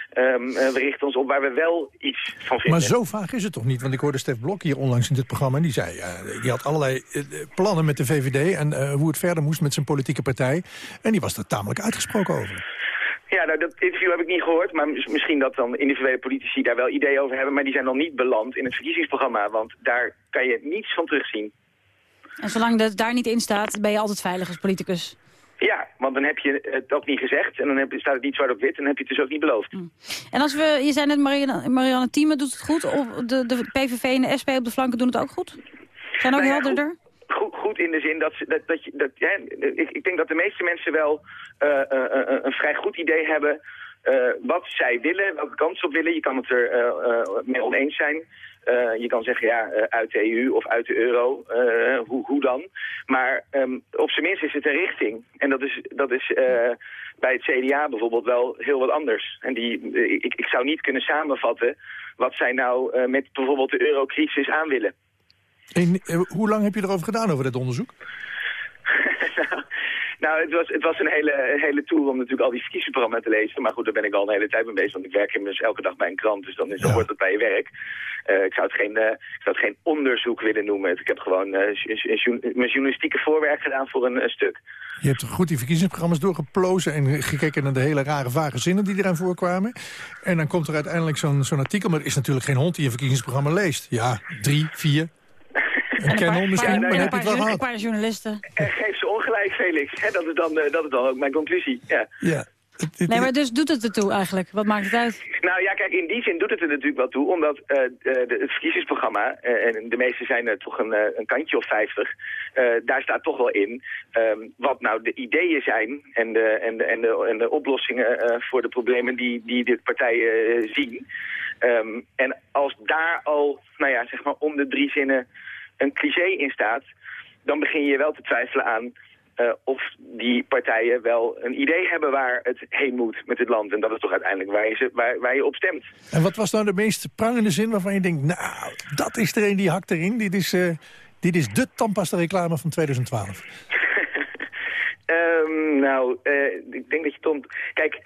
Speaker 19: Ehm, eh, we richten ons op waar we wel iets van vinden.
Speaker 3: Maar zo vaag is het toch niet? Want ik hoorde Stef Blok hier onlangs in dit programma... en die zei, eh, die had allerlei eh, plannen met de VVD... en eh, hoe het verder moest met zijn politieke partij. En die was er tamelijk uitgesproken over.
Speaker 19: Ja, nou, dat interview heb ik niet gehoord, maar mis- misschien dat dan individuele politici daar wel ideeën over hebben, maar die zijn nog niet beland in het verkiezingsprogramma, want daar kan je niets van terugzien.
Speaker 2: En zolang dat daar niet in staat, ben je altijd veilig als politicus.
Speaker 19: Ja, want dan heb je het ook niet gezegd en dan heb, staat het niet zwart op wit en dan heb je het dus ook niet beloofd.
Speaker 2: En als we, je zei net, Marianne, Marianne Thieme doet het goed. Of de, de PVV en de SP op de flanken doen het ook goed? Zijn ook
Speaker 19: Nou ja,
Speaker 2: helderder?
Speaker 19: Goed, goed in de zin dat, ze, dat, dat, je, dat hè, ik, ik denk dat de meeste mensen wel eh, eh, eh, een vrij goed idee hebben eh, wat zij willen, welke kant ze op willen. Je kan het er eh, eh, mee oneens zijn. Eh, je kan zeggen, ja, eh, uit de EU of uit de euro, eh, hoe, hoe dan? Maar ehm, op zijn minst is het een richting. En dat is, dat is bij het CDA bijvoorbeeld wel heel wat anders. En die, ik, ik zou niet kunnen samenvatten wat zij nou met bijvoorbeeld de eurocrisis aan willen.
Speaker 3: En, hoe lang heb je erover gedaan, over dit onderzoek?
Speaker 19: Nou, [laughs] het was, het was een hele, hele tour om natuurlijk al die verkiezingsprogramma's te lezen. Maar goed, daar ben ik al een hele tijd mee bezig. Want ik werk immers elke dag bij een krant, dus dan, is, dan hoort het bij je werk. Eh, ik, zou het geen, eh, ik zou het geen onderzoek willen noemen. Ik heb gewoon eh, mijn journalistieke voorwerk gedaan voor een, een stuk.
Speaker 3: Je hebt goed die verkiezingsprogramma's doorgeplozen... en gekeken naar de hele rare, vage zinnen die eraan voorkwamen. En dan komt er uiteindelijk zo'n zo'n artikel... maar er is natuurlijk geen hond die een verkiezingsprogramma leest. Ja, drie, vier. Een kennel misschien, maar dan heb je het wel
Speaker 2: Een paar journalisten.
Speaker 19: En geef ze Felix. Hè, dat, is dan, eh, dat is dan ook mijn conclusie. Ja.
Speaker 3: Ja.
Speaker 2: Nee, maar dus doet het ertoe eigenlijk? Wat maakt het uit?
Speaker 19: Nou ja, kijk, in die zin doet het er natuurlijk wel toe, omdat eh, de, het verkiezingsprogramma, eh, en de meeste zijn er toch een, een kantje of vijftig, eh, daar staat toch wel in ehm, wat nou de ideeën zijn en de, en de, en de, en de oplossingen eh, voor de problemen die, die de partijen eh, zien. Ehm, en als daar al, nou ja, zeg maar om de drie zinnen een cliché in staat, dan begin je wel te twijfelen aan eh, of die partijen wel een idee hebben waar het heen moet met het land. En dat is toch uiteindelijk waar je, waar, waar je op stemt.
Speaker 3: En wat was nou de meest prangende zin waarvan je denkt... nou, dat is er een die hakt erin. Dit is, eh, dit is de tandpasta reclame van 2012. [laughs]
Speaker 19: Ehm, nou, eh, ik denk dat je Tom... Kijk,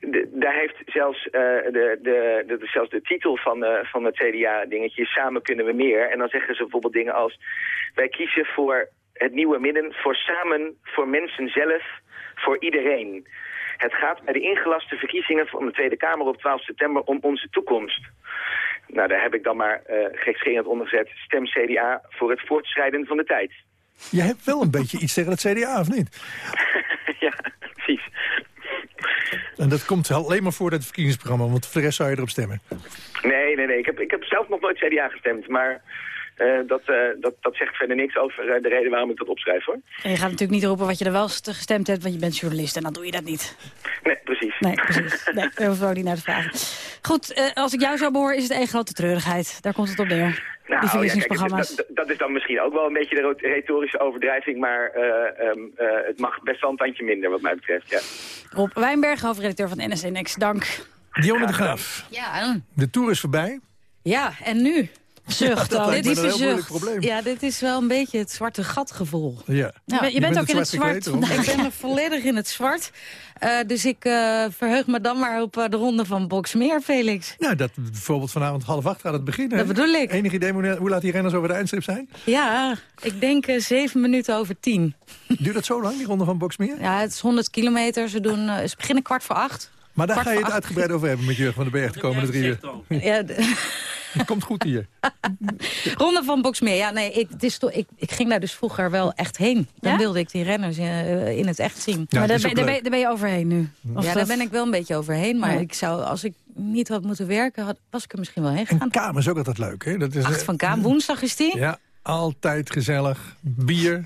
Speaker 19: de- daar heeft zelfs, de, de, de, zelfs de titel van, van het CDA-dingetje... Samen kunnen we meer. En dan zeggen ze bijvoorbeeld dingen als... Wij kiezen voor het nieuwe midden, voor samen, voor mensen zelf... voor iedereen. Het gaat bij de ingelaste verkiezingen van de Tweede Kamer op 12 september om onze toekomst. Nou, daar heb ik dan maar uh, gekscherend ondergezet. Stem CDA voor het voortschrijden van de tijd.
Speaker 3: Je hebt wel een beetje iets tegen het CDA, of niet? [laughs]
Speaker 19: ja, precies.
Speaker 3: En dat komt alleen maar voor het verkiezingsprogramma, want voor de rest zou je erop stemmen.
Speaker 19: Nee, nee, nee. Ik heb, ik heb zelf nog nooit CDA gestemd, maar... Uh, dat, uh, dat, dat zegt verder niks over uh, de reden waarom ik dat opschrijf, hoor.
Speaker 2: En je gaat natuurlijk niet roepen wat je er wel gestemd hebt, want je bent journalist en dan doe je dat niet.
Speaker 19: Nee, precies.
Speaker 2: Nee, precies. Nee, daar we ook niet naar te vragen. Goed, als ik jou zo behoor, is het één grote treurigheid. Daar komt het op neer.
Speaker 19: Nou,
Speaker 2: die verkiezingsprogramma's.
Speaker 19: Ja, kijk, dat, dat, is dan misschien ook wel een beetje de retorische overdrijving, maar um, het mag best wel een tandje minder wat mij betreft, ja.
Speaker 2: Rob Wijnberg, hoofdredacteur van NSC Next, dank.
Speaker 3: Dionne de Graaf.
Speaker 2: Ja.
Speaker 3: De Tour is voorbij.
Speaker 20: Ja, en nu?
Speaker 2: Zucht
Speaker 3: dat lijkt
Speaker 20: dit
Speaker 3: me een
Speaker 20: is
Speaker 3: heel
Speaker 20: zucht.
Speaker 3: probleem.
Speaker 20: Ja, dit is wel een beetje het zwarte gat gevoel.
Speaker 3: Ja.
Speaker 2: Nou, je, bent ook in het zwart vandaag.
Speaker 20: Ik ben er volledig in het zwart. Uh, dus ik uh, verheug me dan maar op uh, de ronde van Boxmeer, Felix.
Speaker 3: Nou, dat bijvoorbeeld vanavond half acht gaat het beginnen.
Speaker 20: Dat bedoel ik.
Speaker 3: Enig idee hoe, hoe laat die renners over de eindstreep zijn?
Speaker 20: Ja, ik denk zeven minuten over tien.
Speaker 3: Duurt dat zo lang, die ronde van Boxmeer?
Speaker 20: Ja, het is 100 kilometer. Ze, doen, ze beginnen kwart voor acht.
Speaker 3: Maar daar ga je het uitgebreid over hebben met Jurgen van den Berg de komende drie uur.
Speaker 20: Ja, [laughs]
Speaker 3: Het komt goed hier. [laughs]
Speaker 20: Ronde van Boxmeer. Ja, nee, ik, het is toch, ik, ik ging daar dus vroeger wel echt heen. Dan
Speaker 2: Ja?
Speaker 20: wilde ik die renners eh, in het echt zien.
Speaker 2: maar daar ben, daar, ben, daar ben je overheen nu. Of
Speaker 20: ja,
Speaker 2: dat-
Speaker 20: daar ben ik wel een beetje overheen. Maar
Speaker 2: Ja.
Speaker 20: ik zou, als ik niet had moeten werken, had, was ik er misschien wel heen
Speaker 3: En
Speaker 20: gegaan.
Speaker 3: Kamer is ook altijd leuk, hè? Dat is,
Speaker 20: Acht
Speaker 3: eh,
Speaker 20: van Kaam, woensdag is die.
Speaker 3: Ja, altijd gezellig. Bier.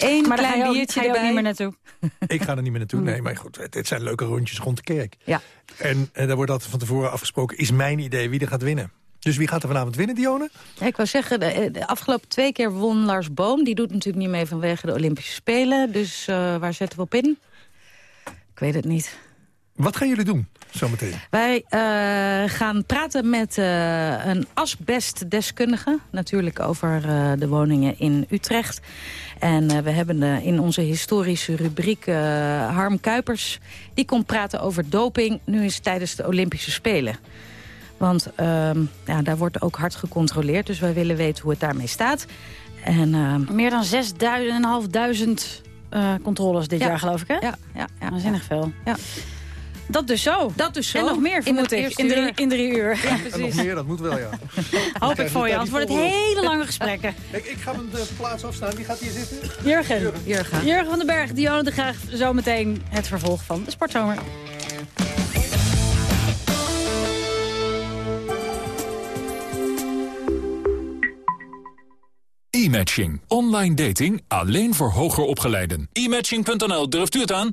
Speaker 20: Eén
Speaker 2: Maar
Speaker 20: klein biertje
Speaker 2: ga je ook
Speaker 20: erbij.
Speaker 2: niet meer naartoe. [laughs]
Speaker 3: Ik ga er niet meer naartoe. Nee, maar goed, het, het zijn leuke rondjes rond de kerk.
Speaker 20: Ja.
Speaker 3: En, en daar wordt altijd van tevoren afgesproken, is mijn idee wie er gaat winnen. Dus wie gaat er vanavond winnen, Dione?
Speaker 20: Ja, ik wou zeggen, de, de afgelopen twee keer won Lars Boom. Die doet natuurlijk niet mee vanwege de Olympische Spelen. Dus eh, waar zetten we op in? Ik weet het niet.
Speaker 3: Wat gaan jullie doen, zometeen?
Speaker 20: Wij eh, gaan praten met eh, een asbestdeskundige. Natuurlijk over eh, de woningen in Utrecht. En eh, we hebben eh, in onze historische rubriek eh, Harm Kuipers. Die komt praten over doping. Nu is het tijdens de Olympische Spelen. Want ehm, ja, daar wordt ook hard gecontroleerd. Dus wij willen weten hoe het daarmee staat. En, ehm,
Speaker 2: Meer dan 6.500 uh, controles dit
Speaker 20: Ja.
Speaker 2: jaar, geloof ik, hè?
Speaker 20: ja, ja, ja,
Speaker 2: Waanzinnig veel.
Speaker 20: Ja.
Speaker 2: Dat dus zo.
Speaker 20: Dat dus zo.
Speaker 2: En nog meer,
Speaker 20: In
Speaker 2: vermoed ik, in drie,
Speaker 20: uur.
Speaker 2: in drie uur.
Speaker 20: Ja,
Speaker 3: En nog
Speaker 20: precies.
Speaker 3: meer, dat moet wel, ja. [laughs]
Speaker 2: Hoop ik voor je, anders wordt het hele lange gesprekken. [laughs]
Speaker 3: Kijk, ik ga mijn eh, plaats afstaan. Wie gaat hier zitten?
Speaker 2: Jurgen.
Speaker 20: Jurgen.
Speaker 2: Jurgen van den Berg, Dionne de Graag. Zometeen het vervolg van de Sportzomer.
Speaker 21: E-matching. Online dating alleen voor hoger opgeleiden. E-matching.nl, durft u het aan?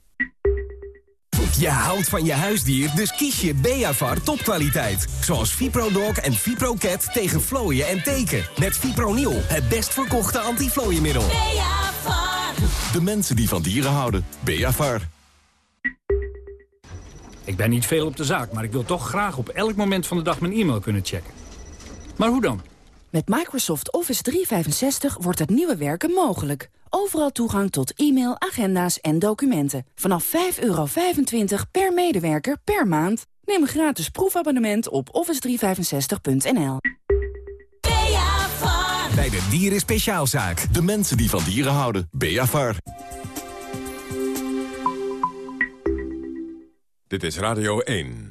Speaker 22: Je houdt van je huisdier, dus kies je Beavar topkwaliteit. Zoals ViproDog en ViproCat tegen vlooien en teken. Met Fipronil, het best verkochte antiflooienmiddel.
Speaker 14: Beavar.
Speaker 22: De mensen die van dieren houden. Beavar.
Speaker 23: Ik ben niet veel op de zaak, maar ik wil toch graag op elk moment van de dag mijn e-mail kunnen checken. Maar hoe dan?
Speaker 24: Met Microsoft Office 365 wordt het nieuwe werken mogelijk. Overal toegang tot e-mail, agenda's en documenten. Vanaf 5,25 per medewerker per maand. Neem een gratis proefabonnement op office365.nl.
Speaker 22: Bij de Dieren Speciaalzaak. De mensen die van dieren houden. Beavar.
Speaker 1: Dit is Radio 1.